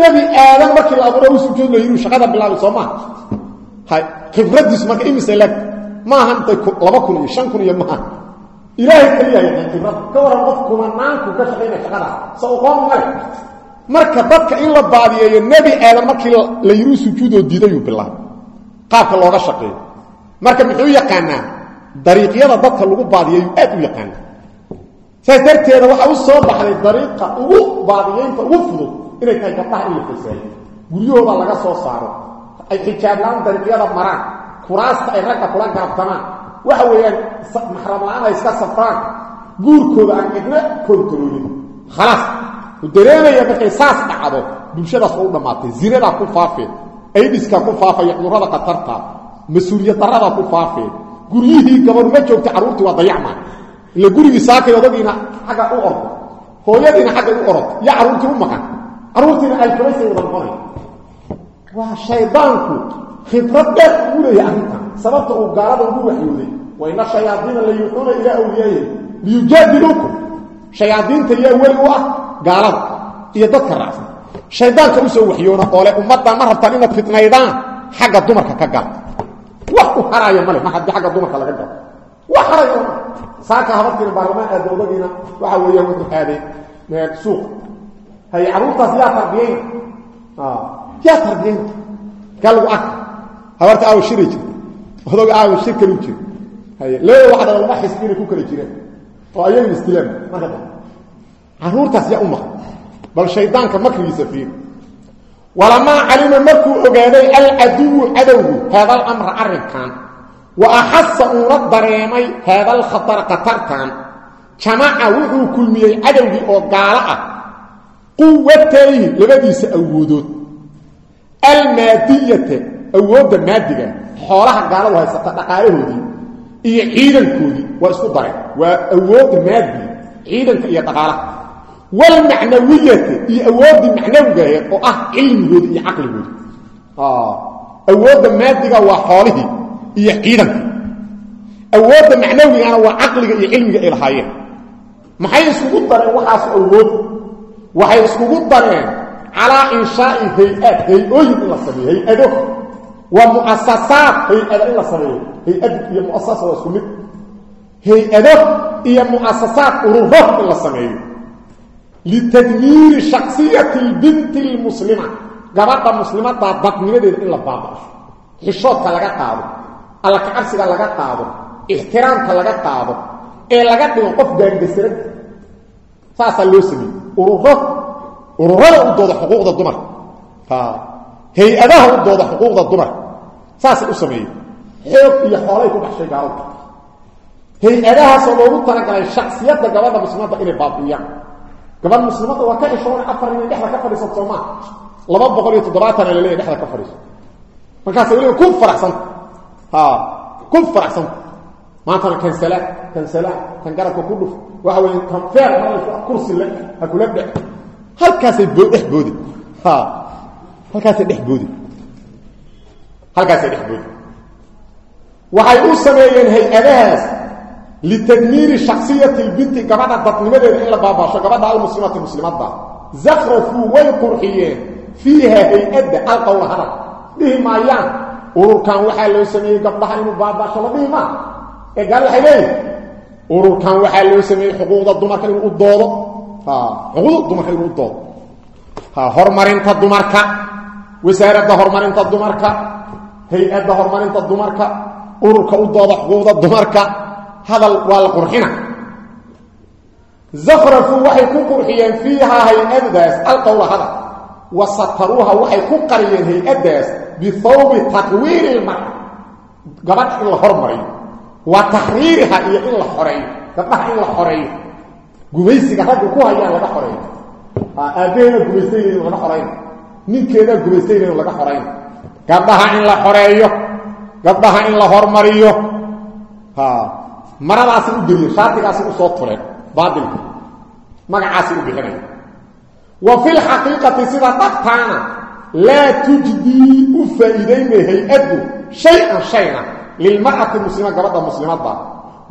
nebi aadan markii la abuura u sujood la yidhi shaqada bilaabay soo maha hay khibradiisu marka imise leg. Maaha intay laba kun iyo shan kun iyo maaha ilaahay keliya yaqaan khibrad ka waran qof kumanaanku ka shaqaynaya shaqadaas sa uqoon male marka dadka in la baadiyeeyo nebi aadan markii la yidhi sujuudoo diidayuu bilaabay. Qaabka looga shaqeeyo. Marka muxuu yaqaanaa? Dariiqyada dadka lagu baadiyeeyu aad u yaqaanaa. Saas darteeda waxaa u soo baxday dariiqa ugu baadiyeynta ugu fudud inay tahay gabdhaha in la fasaayo guryahooda laga soo saaro. Ay xijaablaan dariiqyada maraan. Kuraasta ay ragga kula gaabtamaan waxa weeyaan maxram la'aan ay iska safraan guurkooda aan cidna kontaroolin khalaas u dareemaya markay saas dhacdo bulshadaas oo u dhammaatay zinadaa ku faafeen aydhiskaa ku faafaya cudurrada khatarta mas'uuliyad ku faafeen guryihii gabadhu ma joogta carruurtii waa dayacmaa ila gurigii saakay odadiina xagga u ordo hooyadiina xagga u orod iyo carruurtii u maqan carruurtiina alkulaysay wada noqonay waa shaydaanku khibrad dheer ugu leeyahay arrintan sababta uu gaalada ugu waxyooday. Wa ina shayaadiina la yuuxuuna ilaa awliyaayihim liyujaadiluukum shayaadiinta yaa weli u ah gaalada iyo dadka raacsan. Shaydaanka u soo waxyoona oo le ummaddan ma rabtaan inaad fitnaydaan xagga dumarka ka gal wax u haraayo male mar haddii agga dumarka laga galo wax harayo saaka habartiina baarlamaan aada odagiina waxa weeyaan wuxuu aaday suuq. Hay carruurtaas yaa tarbiyeyna yaa tarbiyeyna arka habarta aawa shiri jir. Odoga aawa shir kalu jir. Hay laba waxda lama xisbi inay ku kala jireen. Oo ayagu istilaam. Marka dambe carruurtaas yaa bal shaydaanka makrigiisa fiir. Walamaa calima markuu ogaaday alcaduwu cadowgu haada alamra arrinkan wa axasa uuna dareemay haada alkhatara khatartan jamaca wuxuu kulmiyey cadowgii oo gaalo ah quwatayhi labadiisa awoodood. Almaadiyata awoodda maadiga xoolaha gaaladu haysata dhaqaalahoodii iyo ciidankoodii waa isku dareen waa awood maadi ciidanka iyo dhaqaalaha. Wlmacnawiyati iyo awooddii macnawigaheed oo ah cilmigooda iyo caqligooda awoodda maadiga waa xoolihii iyo ciidanka. Awoodda macnawigana waa caqliga iyo cilmiga ay lahaayeen. Maxay iskugu dareen waxaas awood? Waxay iskugu dareen calaa inshaai hay'aad hay'ooyin in la sameeyo hay'ado waa muasasaad hay'ada in la sameeyo. Hay'ad iyo muasasa waa isku mid. Hay'ado iyo muasasaad ururo in la sameeyo. Litadmiiri shaksiyati lbinti lmuslima. Gabadha muslimadaa dadnimadeeda in la baaba'sho. Xishoodka laga qaado. Alla kacabsiga laga qaado. Ixtiraamka laga qaado. Ee laga dhigo qof gaangasara saasaa loo sameeyey ururo ururada u dooda dumarka hay'adaha u dooda xuquuqda dumarka saasay u sameeyey xoog iyo xoolay ku baxshay gaalada hay'adahaasoo loogu talagalay shaksiyadda gabadha muslimadda inay baabi'iyaan. Gabadh muslimadda waa ka xishoona afar inay dhexda ka fadhiisato soomaa laba boqol iyo toddobaatana la leeya dhexda ka fadhiiso markaasa weliba ku faraxsanta ku faraxsanta maantana kansala kansala kan garabka ku dhuf. Waxa weeye kan feer kursi halkaasay dhex boodi. Halkaasay dhex boodi. Waxay u sameeyeen hay'adahaas litadmiiri shaksiyati lbinti gabadha dadnimadeeda in la baabaasho gabadha almuslimati muslimadda. Zakrafuu way qurxiyeen fiiha hay'adda alqowla hadal. Dhihi maayaan ururkan waxaa loo sameeyey gabdhaha inuu baabaasho la dhihi maa ee gaal waxay leeyihiin ururkan waxaa loo sameeyey xuquuqda dumarka inuu u doodo. Xuquuqda dumarka inuu u wasaaradda horumarinta dumarka hay'adda horumarinta dumarka ururka u dooda xuquuqda dumarka hadal waa la qurxina. Zakrafuu waxay ku qurxiyeen fiihaa hay'addaas alqowla hadal wa sataruuha waxay ku qariyeen hay'addaas bihawbi taqwiiri ilmar gabadha in la hormariyo wa taxriiriha iyo in la xoreeyo gabdhaha in la xoreeyo. Gumaysiga raggu ku hayaan laga xoreeyo. Aabbaheena gumaystayna in laga ninkeedaa gumaystayna in laga xorayn gabdhaha in la xoreeyo gabdhaha in la hormariyo. Maradaasi u geliye shaatigaasi u soo tureen baailka magacaasi u bixinaya wa fi lxaqiiqati sida dhabtaana laa tujdii u faa'iidaynay hay'addu shay-an shayna lilmar'ati muslima gabadha muslimadda.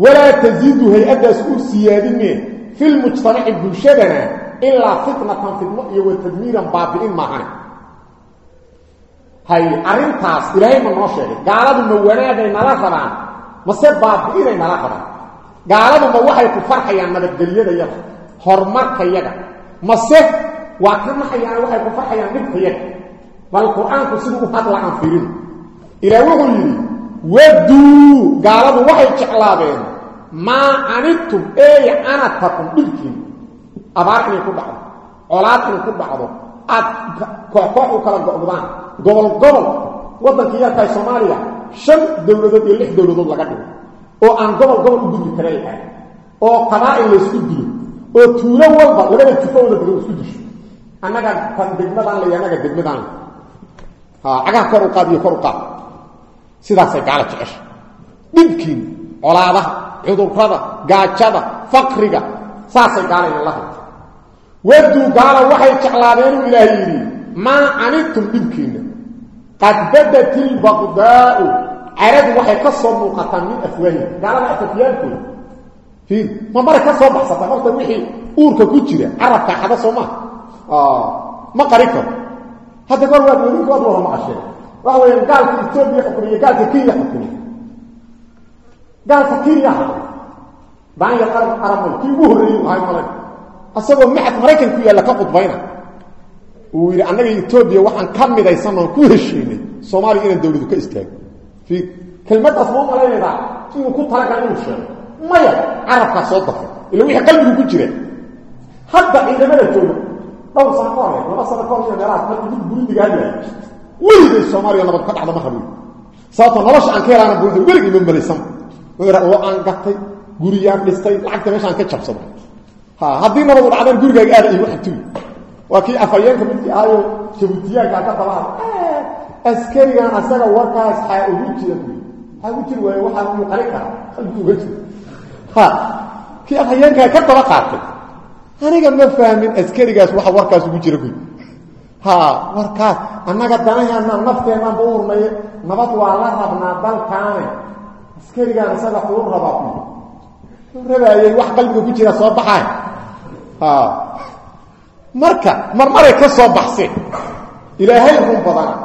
Walaa tasiidu hay'addaas u siyaadine filmujtamaci bulshadana ilaa fitnatan fitno iyo wa tadmiiran baabi'in maahane hay arrintaas ilaahay ma noo sheegay. Gaaladu ma wanaagay nala rabaan. Mase baabi'inay nala rabaan. Gaaladuma waxay ku farxayaan nabadgelyada yaga horumarka yaga mase waa ka naxayaan waxay ku farxayaan dhibka yaga bal qur'aanku siduu u hadla aan firin ilaa wuxuu yidhi waduu gaaladu waxay jeclaadeen maa anidtum ey canatakum dhibkiin abaar inay ku dhacdo colaad inay ku dhacdo aad kooxkoox u kala go'daan gobol gobol waddankii yarkaay soomaaliya shan dowladood iyo lix dowladood laga dhigo oo aan gobol gobol u gudbi kara lahay oo qabaa'il laysku dilo oo tuulo walba labada jufowda badan isku disho annaga tan degmadaan lay annaga degmadaan lay cagaha kor u qaad iyo kor u qaad. Sidaasay gaala dhibkiin colaadaha cudurrada gaajada faqriga saasay gaalayna la rabta waduu gaala waxay jeclaadeenuu ilaahay yidhi maa canidtum dhibkiinna? Qad badat ilbaqdaau caradu waxay ka soo muuqataa min afwaahim gaalada afafyaalkooda fiir ma maray ka soo baxsataa horta wixii uurka ku jira carabka xada soo maa ma qari karo. Hadda goor waad welinka waad wada maqasheen waxa weeyaan gaalka etoobiya xukumiya gaalka kenya xukumiya gaalka kenya daanyar arab malan asagoo maxad maraykan ku yaalla ka qudbayna. Uu yidhi annaga etoobiya waxaan ka midaysannoon ku heshiinay soomaaliya inaan dawladu ka istaago fii kelmaddaas ma malaynaydaa inuu ku talagal inuu maya carabkaa soo dafay ila wixii qalbigu ku jira. Hadda ciidamada jooga dhowr sano ka hore laba sano ka hor iyo meelahaas soomaaliya nabad ka dhacda ma habiyo sababto nolosha aan ka helaana burudiga weligay ma malaysan. Oo aan gatay guriyaan dhistay lacagta meeshaan ka jabsado ha haddii nabadu dhacdaan gurigaaga aada igu xabtubi waa kii afhayeenka midkii ahaayo jabuutiyaankaa ka dabaa askarigan asaga warkaas xaa ugu jira buy xaa ugu jiri waaye waxaa uu qali karaa. Qalbi uga jiro ha kii afhayeenkaa ka daba qaatay. Aniga ma fahmin askarigaas waxa warkaas ugu jira ha warkaas annaga danaheenaan nafteenaan ba u hurnaye nabad waa la rabnaa dalkaane askarigaan isaga xuu rabaa rabaayey wax qalbiga ku jira soo baxaay marka marmaray ka soo baxseen ilaahay run badana.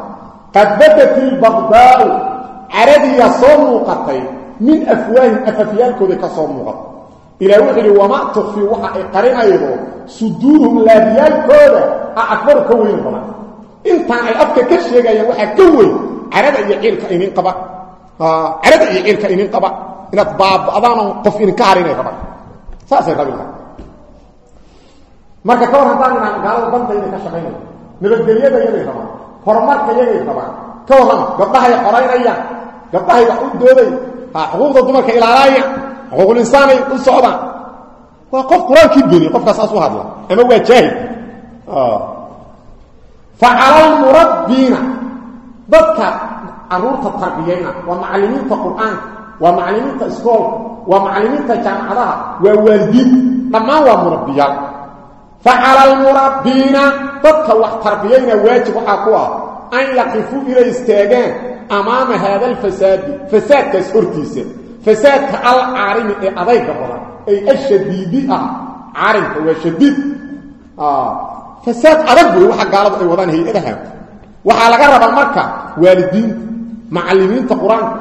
Qad badat ilbaqdaau caradiya soo muuqatay min afwaahim afafyaalkooday ka soo muuqatay ilahay wuxuu yidhi wamaa tukfii waxa ay qarinaydo suduuruhum laabiyaalkooda a akbaru ka weyn badan. Intaan ay afka ka sheegayaan waxaa ka weyn carada iyo ciilka inin qaba. Carada iyo ciilka inin qaba. Inaad baaba'daanoo qof idinka harinay rabaan. Saasay rabi lahaa marka ka war haddaan inaan gaalada inay ka shaqaynayo nabadgelyada yagay rabaan horumarka yagay rabaan. Ka warrama gabdhahay xoraynayaan gabdhahay u dooday ha xuquuqda dumarka ilaalaaya xuquuqulinsaanay u socdaan. Waa qof qur'aankii beniye qofkaas saas hadla ama waa jaahil. Facala almurabbiina dadka carruurta tarbiyayna waa macallimiinta qur'aanka macallimiinta iskoolka waa macallimiinta jaamacadaha waa waalidiin. Dhammaan waa murabbiyaal facala almurabbiina dadka wax tarbiyayna waajib waxaa ku ah an yaqifuu inay istaagaan amaama haada alfasaadi fasaadkaas hortiisa fasaadka alcaarimi ee adayga badan ay ashadiidi ah caarimka waa shadiid fasaad adag wey waxa gaaladu ay wadaan hay'adaha waxaa laga rabaa marka waalidiinta macalimiinta qur'aanka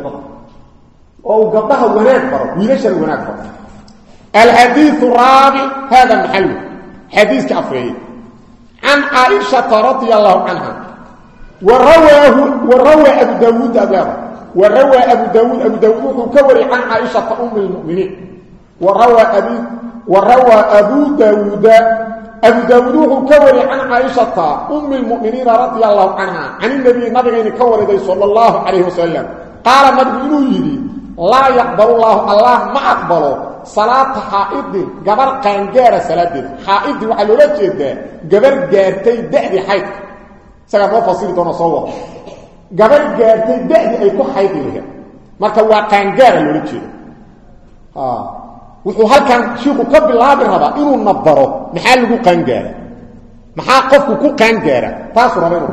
dadka oo uu gabdhaha wanaag baro wiilashana wanaag baro alxadiiu raabic hada maxalu xadiiska afreeye can caaishata radia allahu canha warawaa abu daawuud abeeda warawaa abu daawuud abu daawuud wuxuu ka wariyey can caaishata umi lmuminiin warawaa abu daawuuda abu daawuud wuxuu ka wariyey can caaishata umi lmuminiina radia allahu canha. Can inabiyi nabigayni ka wariday sala allahu calayhi wasalam qaala nabigu inuu yidhi laa yaqbalu llaahu allah ma aqbalo. Salaata xaa'idin gabar qaangaara salaadeed xaa'idin waxaa loola jeedaa gabar gaartay da'dii xaydka isagaa noo fasiri doona soo wada. Gabar gaartay da'dii ay ku xaydi laheed marka waa qaangaara loola jeeda wuxuu halkan shiiku ka bilaabi rabaa inuu nabaro maxaa lagu qaangaara? Ku qaangaara? Taasuu raba inuu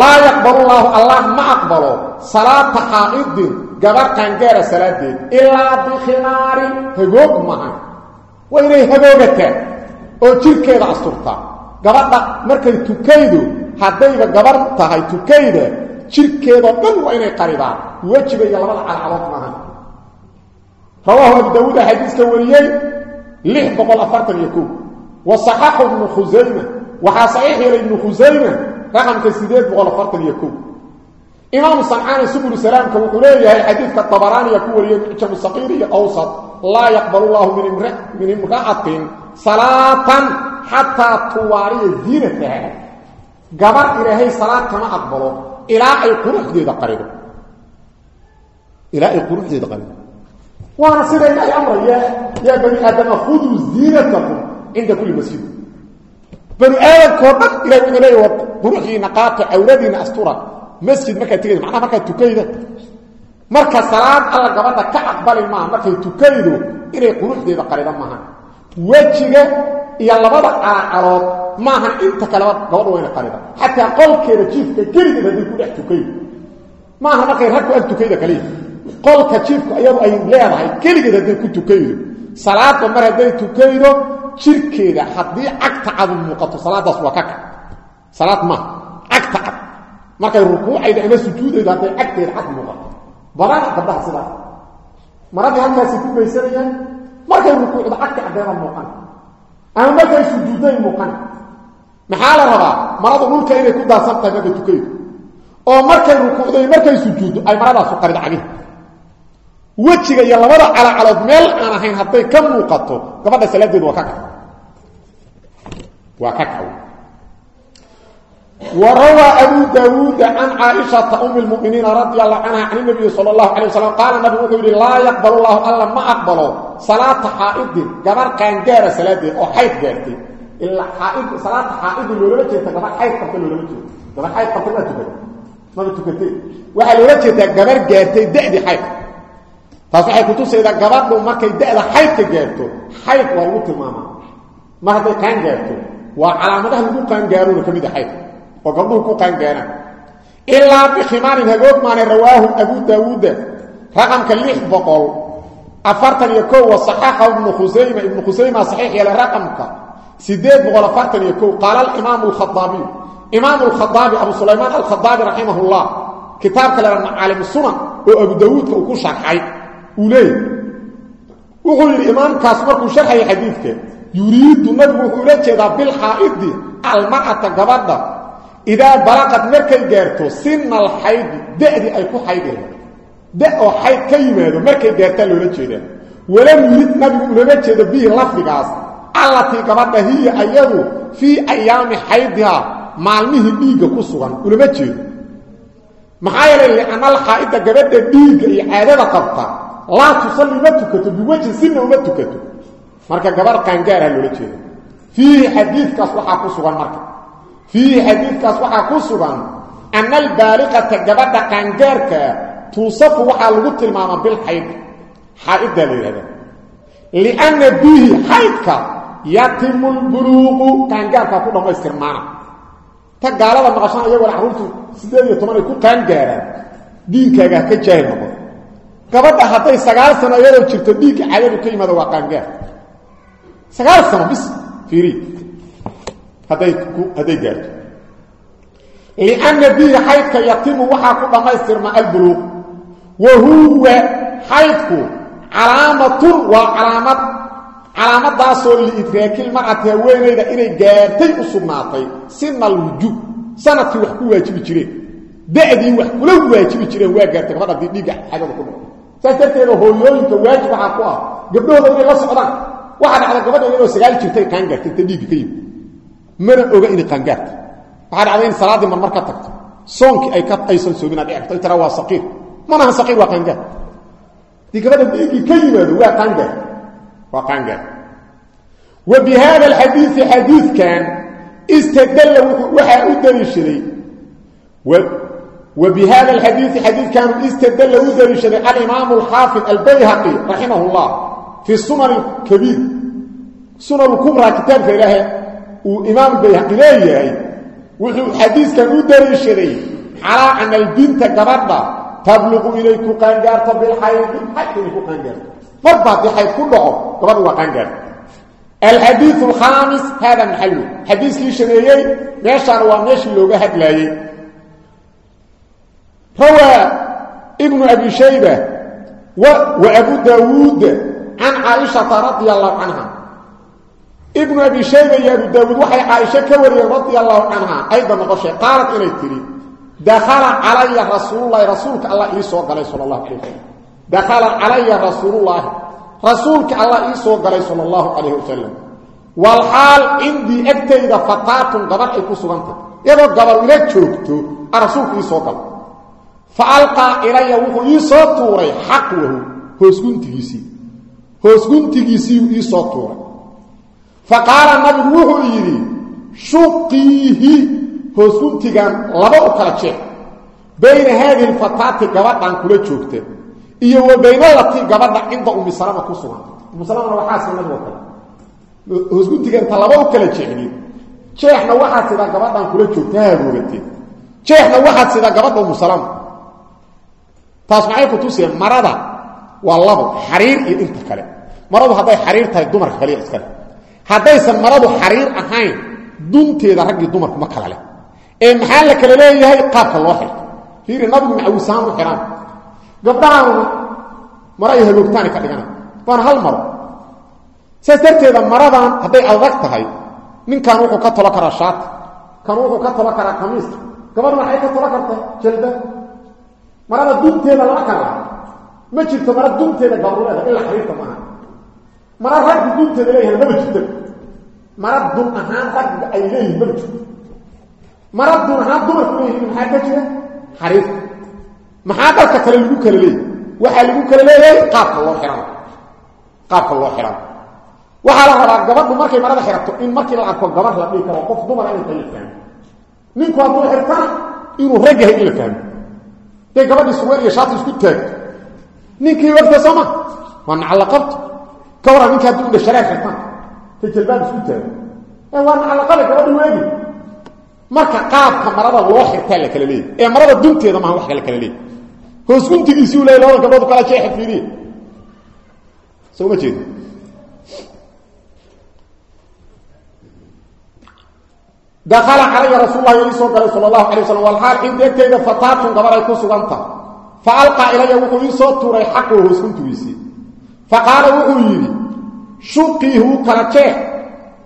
laa yaqbalu llaahu allah ma aqbalo salaata xaa'idin gabar qaangaara salaadeed ilaa bikhimaarin hagoog maahan waa inay hagoogataa oo jirkeeda asturtaa gabadha markay tukaydu haddayba gabar tahay tukayda jirkeedao dhan waa inay qaribaan. Wejiga iyo labada calcalood maahan rawaahu abu daawuuda xadiiska wariyey lix boqol afartan iyo kow. Wa saxaxu ibnu khusayma waxaa saxiix yeelay ibnu khusayma raqamka sideed boqol afartan iyo kow. Imaamu sancaani subul salaamka wuxuu leeyahay xadiidka dabaraaniya ku wariyey mucjamu saqiir iyo awsad laa yaqbalu llahu min imra'atin salaatan xataa tuwaariya ziinataha gabar ilaahay salaad kama aqbalo ilaa ay quruxdeeda qarido. Ilaa ay quruxdeeda qarido. Waana sida ilaahay amraya yaa bani aadama khuduu ziinatakum cinda kulli masjid. Banu aadamkao dhan ilahay wuxuu quruxdiina qaato cawradiina astura masjid markaad tegaydo macnaha markaad tukayda marka salaad alla gabadha ka aqbali maaha markay tukaydo inay quruxdeeda qarido maaha. Wejiga iyo labada calacalood maahan inta kaleba gabadha wayna qarida. Xataa qolkeeda jiifka keligeed hadday ku dhex tukaydo. Maaha markay rag ku ag tukayda kaliya qolka jiifku iyadu ay leedahay keligeed ku tukaydo. Salaadba mar hadday tukaydo jirkeeda haddii cagta cadu muuqato salaadaas waa salaad maaha cagta cad. Markay rukuucayda ama sujuudaydo hadday cagteeda cad muuqato. Badana gabdhaha sidaas maradii halkaasi ku markay rukuucda cagta caddeeda muuqan. Ama markay sujuudday muuqan. Maxaa la rabaa? Maradu dhulka inay ku daadsan tahay markay tukaydo oo markay rukuucday markay sujuuddo ay maradaasu qarid cagihi wejiga iyo labada calacalood meel aan ahayn hadday ka muuqato gabadha salaadeedu waa ka ka kaw وروى أبو داود عن عائشة أم المؤمنين رضي الله عنها عن النبي صلى الله عليه وسلم قال النبي وقال لا يقبل الله ألا ما أقبله صلاة حائد قبر كان جارة صلاة أو حيث جارتي الحائد صلاة حائد الولوجة قبر حيث قبل الولوجة قبر حيث قبل ما تبقى ما تبقى وحال الولوجة قبر جارتي دعدي حيث فصحيح كنت سيدا قبر لو ما كي دعدي حيث جارته حيث وهو تماما ما هذا كان جارته وعلامتها لقو كان جارونه كميدة حيث oo gabdhuhu ku qaangeenaan ilaa bikhimanin hagoog maane rawaahu abu daawuuda raqamka lix boqol afartan iyo kow wa saxaxahu ibnu khusayma ibnu khusayma saxiix yeele raqamka siddeed boqol afartan iyo kow qaala alimaamu alkhaaabiy imaamu alkhaaabi abu sulaymaan alkhadaabi raximah ullah kitaabka lena macaalim sunan oo abu daawuudka uu ku sharxay uu leeyahy wuxuu yidhi imaamkaas markuu idaa balaqad markay gaarto sinal xaydi da'dii ay ku xaydeen da oo xayd ka yimaado markay gaartaa loola jeedaa walam yurid nabigu ulama jeedo bihi lafdigaas allatii gabadha hiya ayadu fii ayaami xaydihaa maalmihii dhiigga ku sugan ulama jeedo maxaa yeelay lianna alxaa'ida gabadha dhiigga iyo caadada qabta laa tusalli ma tukato biwejhin sinna uma tukato marka gabarh qaangaarha loola jeeda fiihi xadiidkaas waxaa ku sugan marka fiihi xadiidkaas waxaa ku sugan ana albaaliqata gabadha qaangaarkaa tuusafu waxaa lagu tilmaama bilxayd xaaiddaa la yidhahda lianna bihi xaydka yatimu lbuluuqu qaangaarkaa ku dhammaystirmaana ta gaalada maqashaan iyagoona carruurtu siddeed iyo toban ay ku qaangaaraan dhiiggaaga ha ka jaahil noqon gabadha hadday sagaal sano iyadoo jirto dhiigga hadday gaarto. Lianna bihi xaydka yatimu waxaa ku dhammaystirma albuluuq wa huwa xaydku calaamatun waa calaamad calaamadaasoo liidraakil mar'ati haweenayda inay gaartay u sugnaatay. Sinal wujuub sannadkii wax ku waajibi jireen. Da'dii wax kula waajibi jireen waa gaartay gabadha dii dhiigga xagada ku dhaco saas darteeda hooyooyinka waajib waxaa ku ah. Gabdhahooda inay la socdaan. Waxaa dhacda gabadha iyadoo sagaal jirtay qaangaarta inta dhiigga ka yimi mana oga inay qaangaarta waxaa dhacda in salaaddii marmar ka tagto. Soonkii ay aysan soomina dhici karto tara waa saqiir. Manaha saqiir waa qaangaar dii gabadha yimaado waa qaangaar waa qaangaar wa bi hada alxadiidi xadiidkan istadalla waxaa u daliishaday wa bi hada alxadiidi xadiidkanu istadalla u daliishaday alimaamu alxaafid albayhaqi raximah llah fi sunan kabiir. Sunan kubraa kitaabka ilaahe uu imaam bayhaqi leeyahay wuxuu xadiiskan u daliishaday calaa ana albinta gabadha tabluqu inay ku qaangaarto bilxaydi xayd inay ku qaangaarto. Marba haddii xayd ku dhaco gabadha waa qaangaarto alxadiiu alkhaamis hada maxalu xadiiskii shaneeyey meeshaana waa meeshii looga hadlaayey rawaa ibnu abi shayba wa abu daawuud can caaishata radia ibnu abi shayba iyo abu daawuud waxay caaisho ka wariyeen radia allahu canha ayda noqoshay qaalad inay tidhi dakhala calaya rasuululahi rasuulka allah ii soo galay sala allahu calay wasalam dakhala calaya rasuulullaahi rasuulka allah ii soo galay sala allahu calayhi wasalam walxaal cindii agtayda fataatun gabadh ay ku sugantay iyadoo gabal ila joogto a rasuulku ii soo galay. Fa alqaa ilaya wuxuu ii soo tuuray xaqwahu hoosguntigiisii hoosguntigiisiiuu ii soo tuuray fa qaala nabigu wuxuu yidhi shuqiihi hoosguntigan laba u kala jeex bayna haadihi alfataati gabadhan kula joogta iyo wa baynalatii gabadha cinda ummi salama ku sugan. Ummu salamana waxaa sinadoo kale. Hoosguntiganta laba u kala jeexdin jeexna waxaad sidaa gabadhan kula joogta ha hagoogatee jeexna waxaad sidaa gabadha ummu salama taas maxay ku tuseen marada waa labo xariir iyo inta kale. Maradu hadday xariir tahay dumarka kaliya iskale haddaysan maradu xariir ahayn dunteeda raggii dumarku ma kala leh. Ee maxaa la kala leeyahay? Qaabka loo xirto fiiri nabigu macawisahaan u xidhaan gabdhahaanuna mara ay hagoogtaani ka dhigana waana hal maro. Saas darteeda maradan hadday adag tahay ninkan wuxuu ka tolo karaa shaati kan wuxuu ka tolo karaa kamiiska gabadh maxay ka tolo karta jalda. Marada dunteeda lama kala ma jirto mara dunteeda gabruleeda ilaa xariirta maaha mara raggu dunteeda leeyahan maba jirta mara dun ahaan ragga ay leeyihiin maba jirto. Mara dun ahaan dumarku leeyihiin maxaa ka jira? Xariirta maxaa dalka kale lagu kala leeyahy waxaa lagu kala leeyahay qaabka loo xihan qaabka loo xihan waxaa la rabaa gabadhu markay marada xirato in markii la arko gabar la dhihi karo qof dumara inay kala fahmo ninku hadduu xirtana inuu rag yahay in la fahmo day gabadhii iyo shaati isku taagto ninkii wagta sooma waa nacallaqabto ka waran ninka hadduu indhashareer xirtaan tay jalbaab isku taago ee waa nacallaqada gabadhi weegi marka qaabka marada loo xirtaa la kala leeyahy ee marada dunteeda maaha wax kala kala leeyahy hoos guntigiisii u leey labada gabdhood kala jeexa fiiriye soo ma jeedo. Dakala calaya rasuul lah ii soo galay sal allahu alay waslam walxaal cindi agtayda fataatun gabar ay ku suganta fa alqaa ilaya qaala wuxuu yidhi shuqiihu kala jeex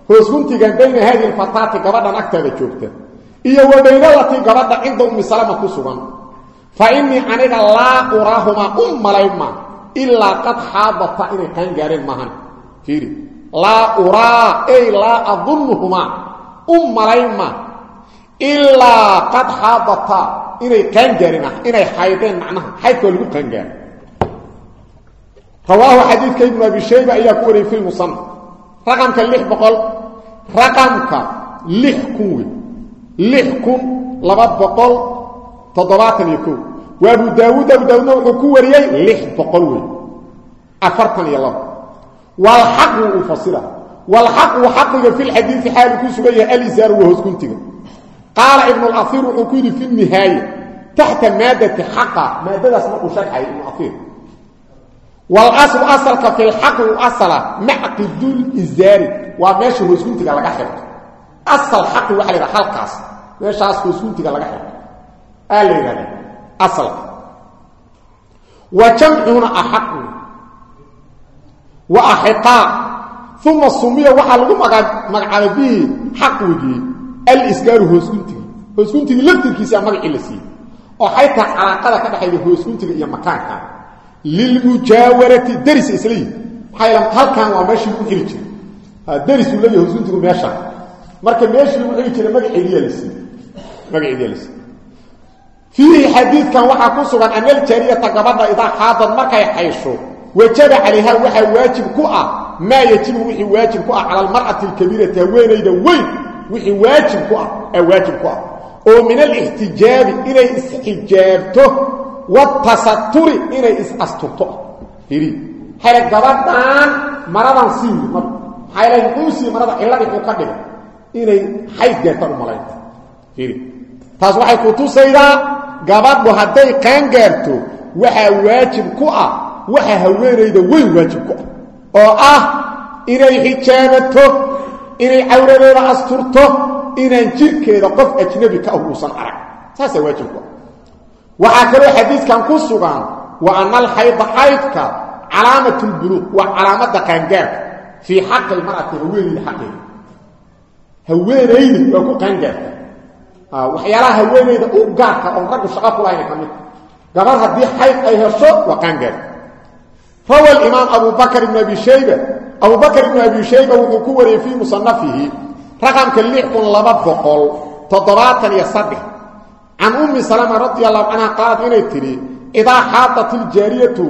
hoosguntigan bayna haadihi lfataati gabadhan agtaada joogta iyo wa baynalatii gabadha cinda ummi salama ku sugan fa innii aniga laa uraahumaa u malayma ilaa qad xaadata inay qaan gaareen maahan fiiri laa uraa ey laa adunnuhumaa u malayma ilaa qad xaadata inay qaan gaareen rawaahu xadiidka ibnu abi shayba ayaa ku wariyey fi lmusanaf raqamka lix boqol raqamka lix kun wey lix kun laba boqol toddobaatan iyo kow. Wa abu daawuud abu daawuudna wuxuu ku wariyey lix boqol wey afartan iyo labo walxaqu uu fasira walxaqu xaqiga fi lxadiidi xaalu ku sugan yahay alisaaru wa hoosguntiga qaala ibnu laiir wuxuu ku yidhi fi nihaaya taxta maadati xaqa maadadaas markuu sharxay ibnu aiir walaslu asalka fi lxaqi u asala macqidulizaari waa meesha hoosguntiga laga xirto asal xaqi waxa la yidhaha halkaas meeshaas hoosguntiga laga xirto aa la yidhahda asalka wa jamcuna axaqu wa axiqaa uma sumiya waxaa lagu magacaabay bihi xaqwigii alisgaaru hoosguntigii hoosguntigii laftirkiisaa magacii la siiyey oo xaytaa calaaqada ka dhexayda hoosguntiga iyo makaanka lilmujaawarati deris isla yihi maxaa halkan waa meeshii lagu xili jiray derisuu leeyahay hoosguntigu meeshaan marka meeshii lagu xili jiray magaceediyaa la siiyey magaceediyaa la siiyey fiihi xadiidkan ku sugan analjaariyata gabadha idaa xaadad markay xaysho wajaba calayha waxaa waajib ku ah maa yajibu wixii waajib ku ah cala almar'ati alkabiirati haweenayda weyn wixii waajib ku ah ee waajib ku ah oo min alixtijaabi inay isxijaabto watasaturi inay is-asturto iri xere gabadhaan maradan siiyi mar muxuu siiye marada cilladii xuu ka dhigay inay xayd gaartaan u malaynta. Taas waxay ku tusaydaa gabadhu hadday qaan gaarto waxaa waajib ku ah waxa haweenayda weyn waajib ku ah oo ah inay xijaabato inay cawradeeda asturto inaan jirkeeda qof ajnabi ka ah uusan arag. Saasaa waajib waxaa kaloo xadiidkan ku sugan wa ana alxayda xaydka calaamat lbuluuq waa calaamadda qaangaarka. Fii xaqi lmar'ati haweenayda xaqeeda. Haweenayda waa ku qaangaarka. Waxyaalaha haweenayda u gaarka oon raggu shaqo kulahayn ka mid. Gabar haddii xayd ay hesho waa qaangaarka. Rawa imaam abu bakr ibn abi shayba abu bakr ibn abi shayba wuxuu ku wariyey fii musanafihi raqamka lix kun laba iyo saddex can ummi salama radi allahu canha qaalat inay tidhi idaa xaadat iljaariyatu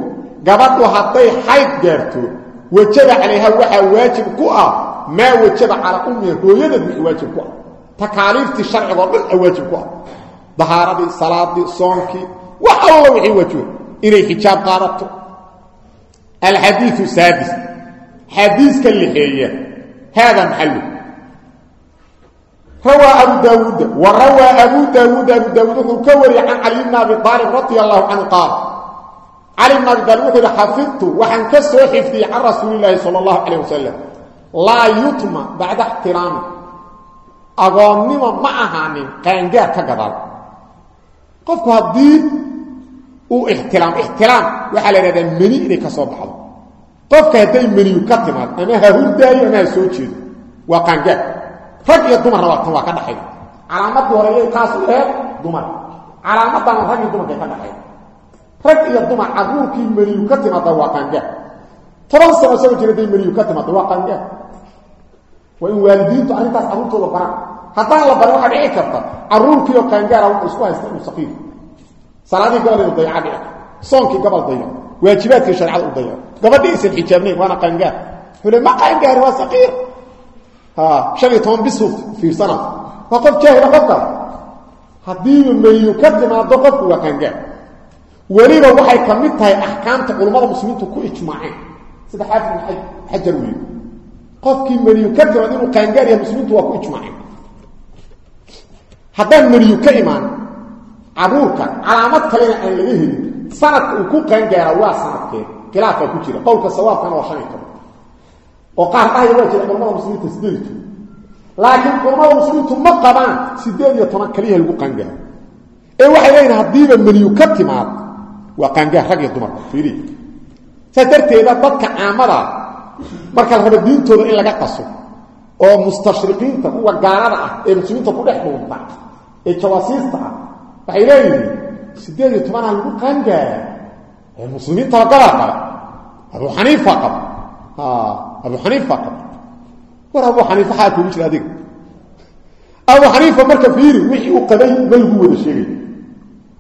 gabadhu hadday xayd gaarto wajaba calayha waxaa waajib ku ah maa wajaba calaa ummiha hooyadeed wixii waajib ku ah. Takaaliiftii sharcigoo dhan a waajib ku ah. Dahaaradii salaadii soonkii wax alla wixii waajiba inay xijaab qaadato. Alxadiiu saadis. Xadiiska lixeeya haada maxalu rawaa abu daawuuda wa rawaa abu daawuud. Abu daawuud wuxuu ka wariyey can cali bni abi aalib radi allahu canhu qaal. Cali bn abi aalib wuxuu yihi xafidtu waxaan ka soo xifdiyey can rasuuli illaahi sala allahu calayh wasalam laa yutma bacda ixtiraami. Agoonnimo ma ahaanin qaangaar ka gadaal. Qofku haddii uu ixtilaam ixtilaam waxaa la idhahdaa meni inay ka soo baxdo. Qofka hadday rag iyo dumarna waa tan waa ka dhaxay. Calaamadii hore yay kaas u aheed dumar. Calaamadana rag iyo dumarkay ka dhaxay. Rag iyo dumar caruurkii meniyu ka timaada waa qaangaar toban sano soo jira hadday meniyu ka timaado waa qaangaar waa in waalidiintu arrintaas carruurtooda baraan haddaan la barin waxaa dhici karta carruurkiioo qaangaara wuxuu isku haysta inuu saqiir salaadii gobol inu dayaca dhici soonkii gobol dayac waajibaadkii sharecada u dayaco saqiir han iyo toban bisu fiirsana. Waa qof jaahila qofkaas haddiiba meniyu ka timaado qofku waa qaangaar weliba waxay ka mid tahay axkaamta culummada muslimiintu ku ijmaaceen. Sida xaafid xajar weli qofkii meniyu ka timaado inuu qaangaar yahay muslimiintu waa ku ijmaaceen. Haddaan meniyu ka imaan caruurka calaamad kalena aan laga helin sanadka uu ku qaangaara waa sanadkee. Khilaafaa ku jira. Qowlka sawaabkana oo qaar dhahaya waa jira culamada muslimiinta sideed iyo toban laakiin culamada muslimiintu ma qabaan sideed iyo toban kaliya lagu qaangaaro ee waxay leeyihiin haddiiba meniyu ka timaado waa qaangaar rag iyo dumarka fiiriya saas darteeda dadka caamada marka la rabo diintooda in laga qaso oo mustashriqiinta kuwa gaalada ah ee muslimiinta ku dhex dhuunta ee jawaasiista ah waxay leeyihiin sideed abu xaniifa qaba war abu xaniifa xaa kugu jira adiga. Abu xaniifa marka fiiri wixii uu qabay ma lagu wada sheegay.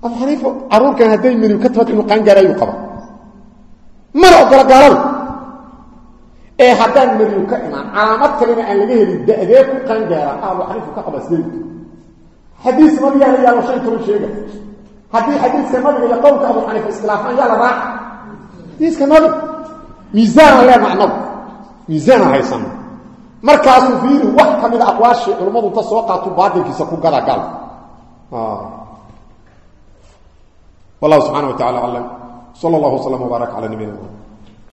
Abu xaniifa caruurkan hadday meniw ka timaad inuu qaangaara ayuu qaba mana ogola gaalada ee haddaan meniw ka imaan calaamad kalena aan laga helin da'dee ku qaangaara abu xaniifa ka qaba sideed xadiis maryaana yaalo shan toban sheega haddii xadiiska nabiga iyo qowlka abu xaniifa iskhilaafaan yaa la miisaanaan haysana markaasuu fiiri wax ka mida aqwaashii culummadu inta soo qaatu baatilkiisa ku gada gal wallahu subxana wa tacala aclam sala allahu waslama wbaarak cala nabiyina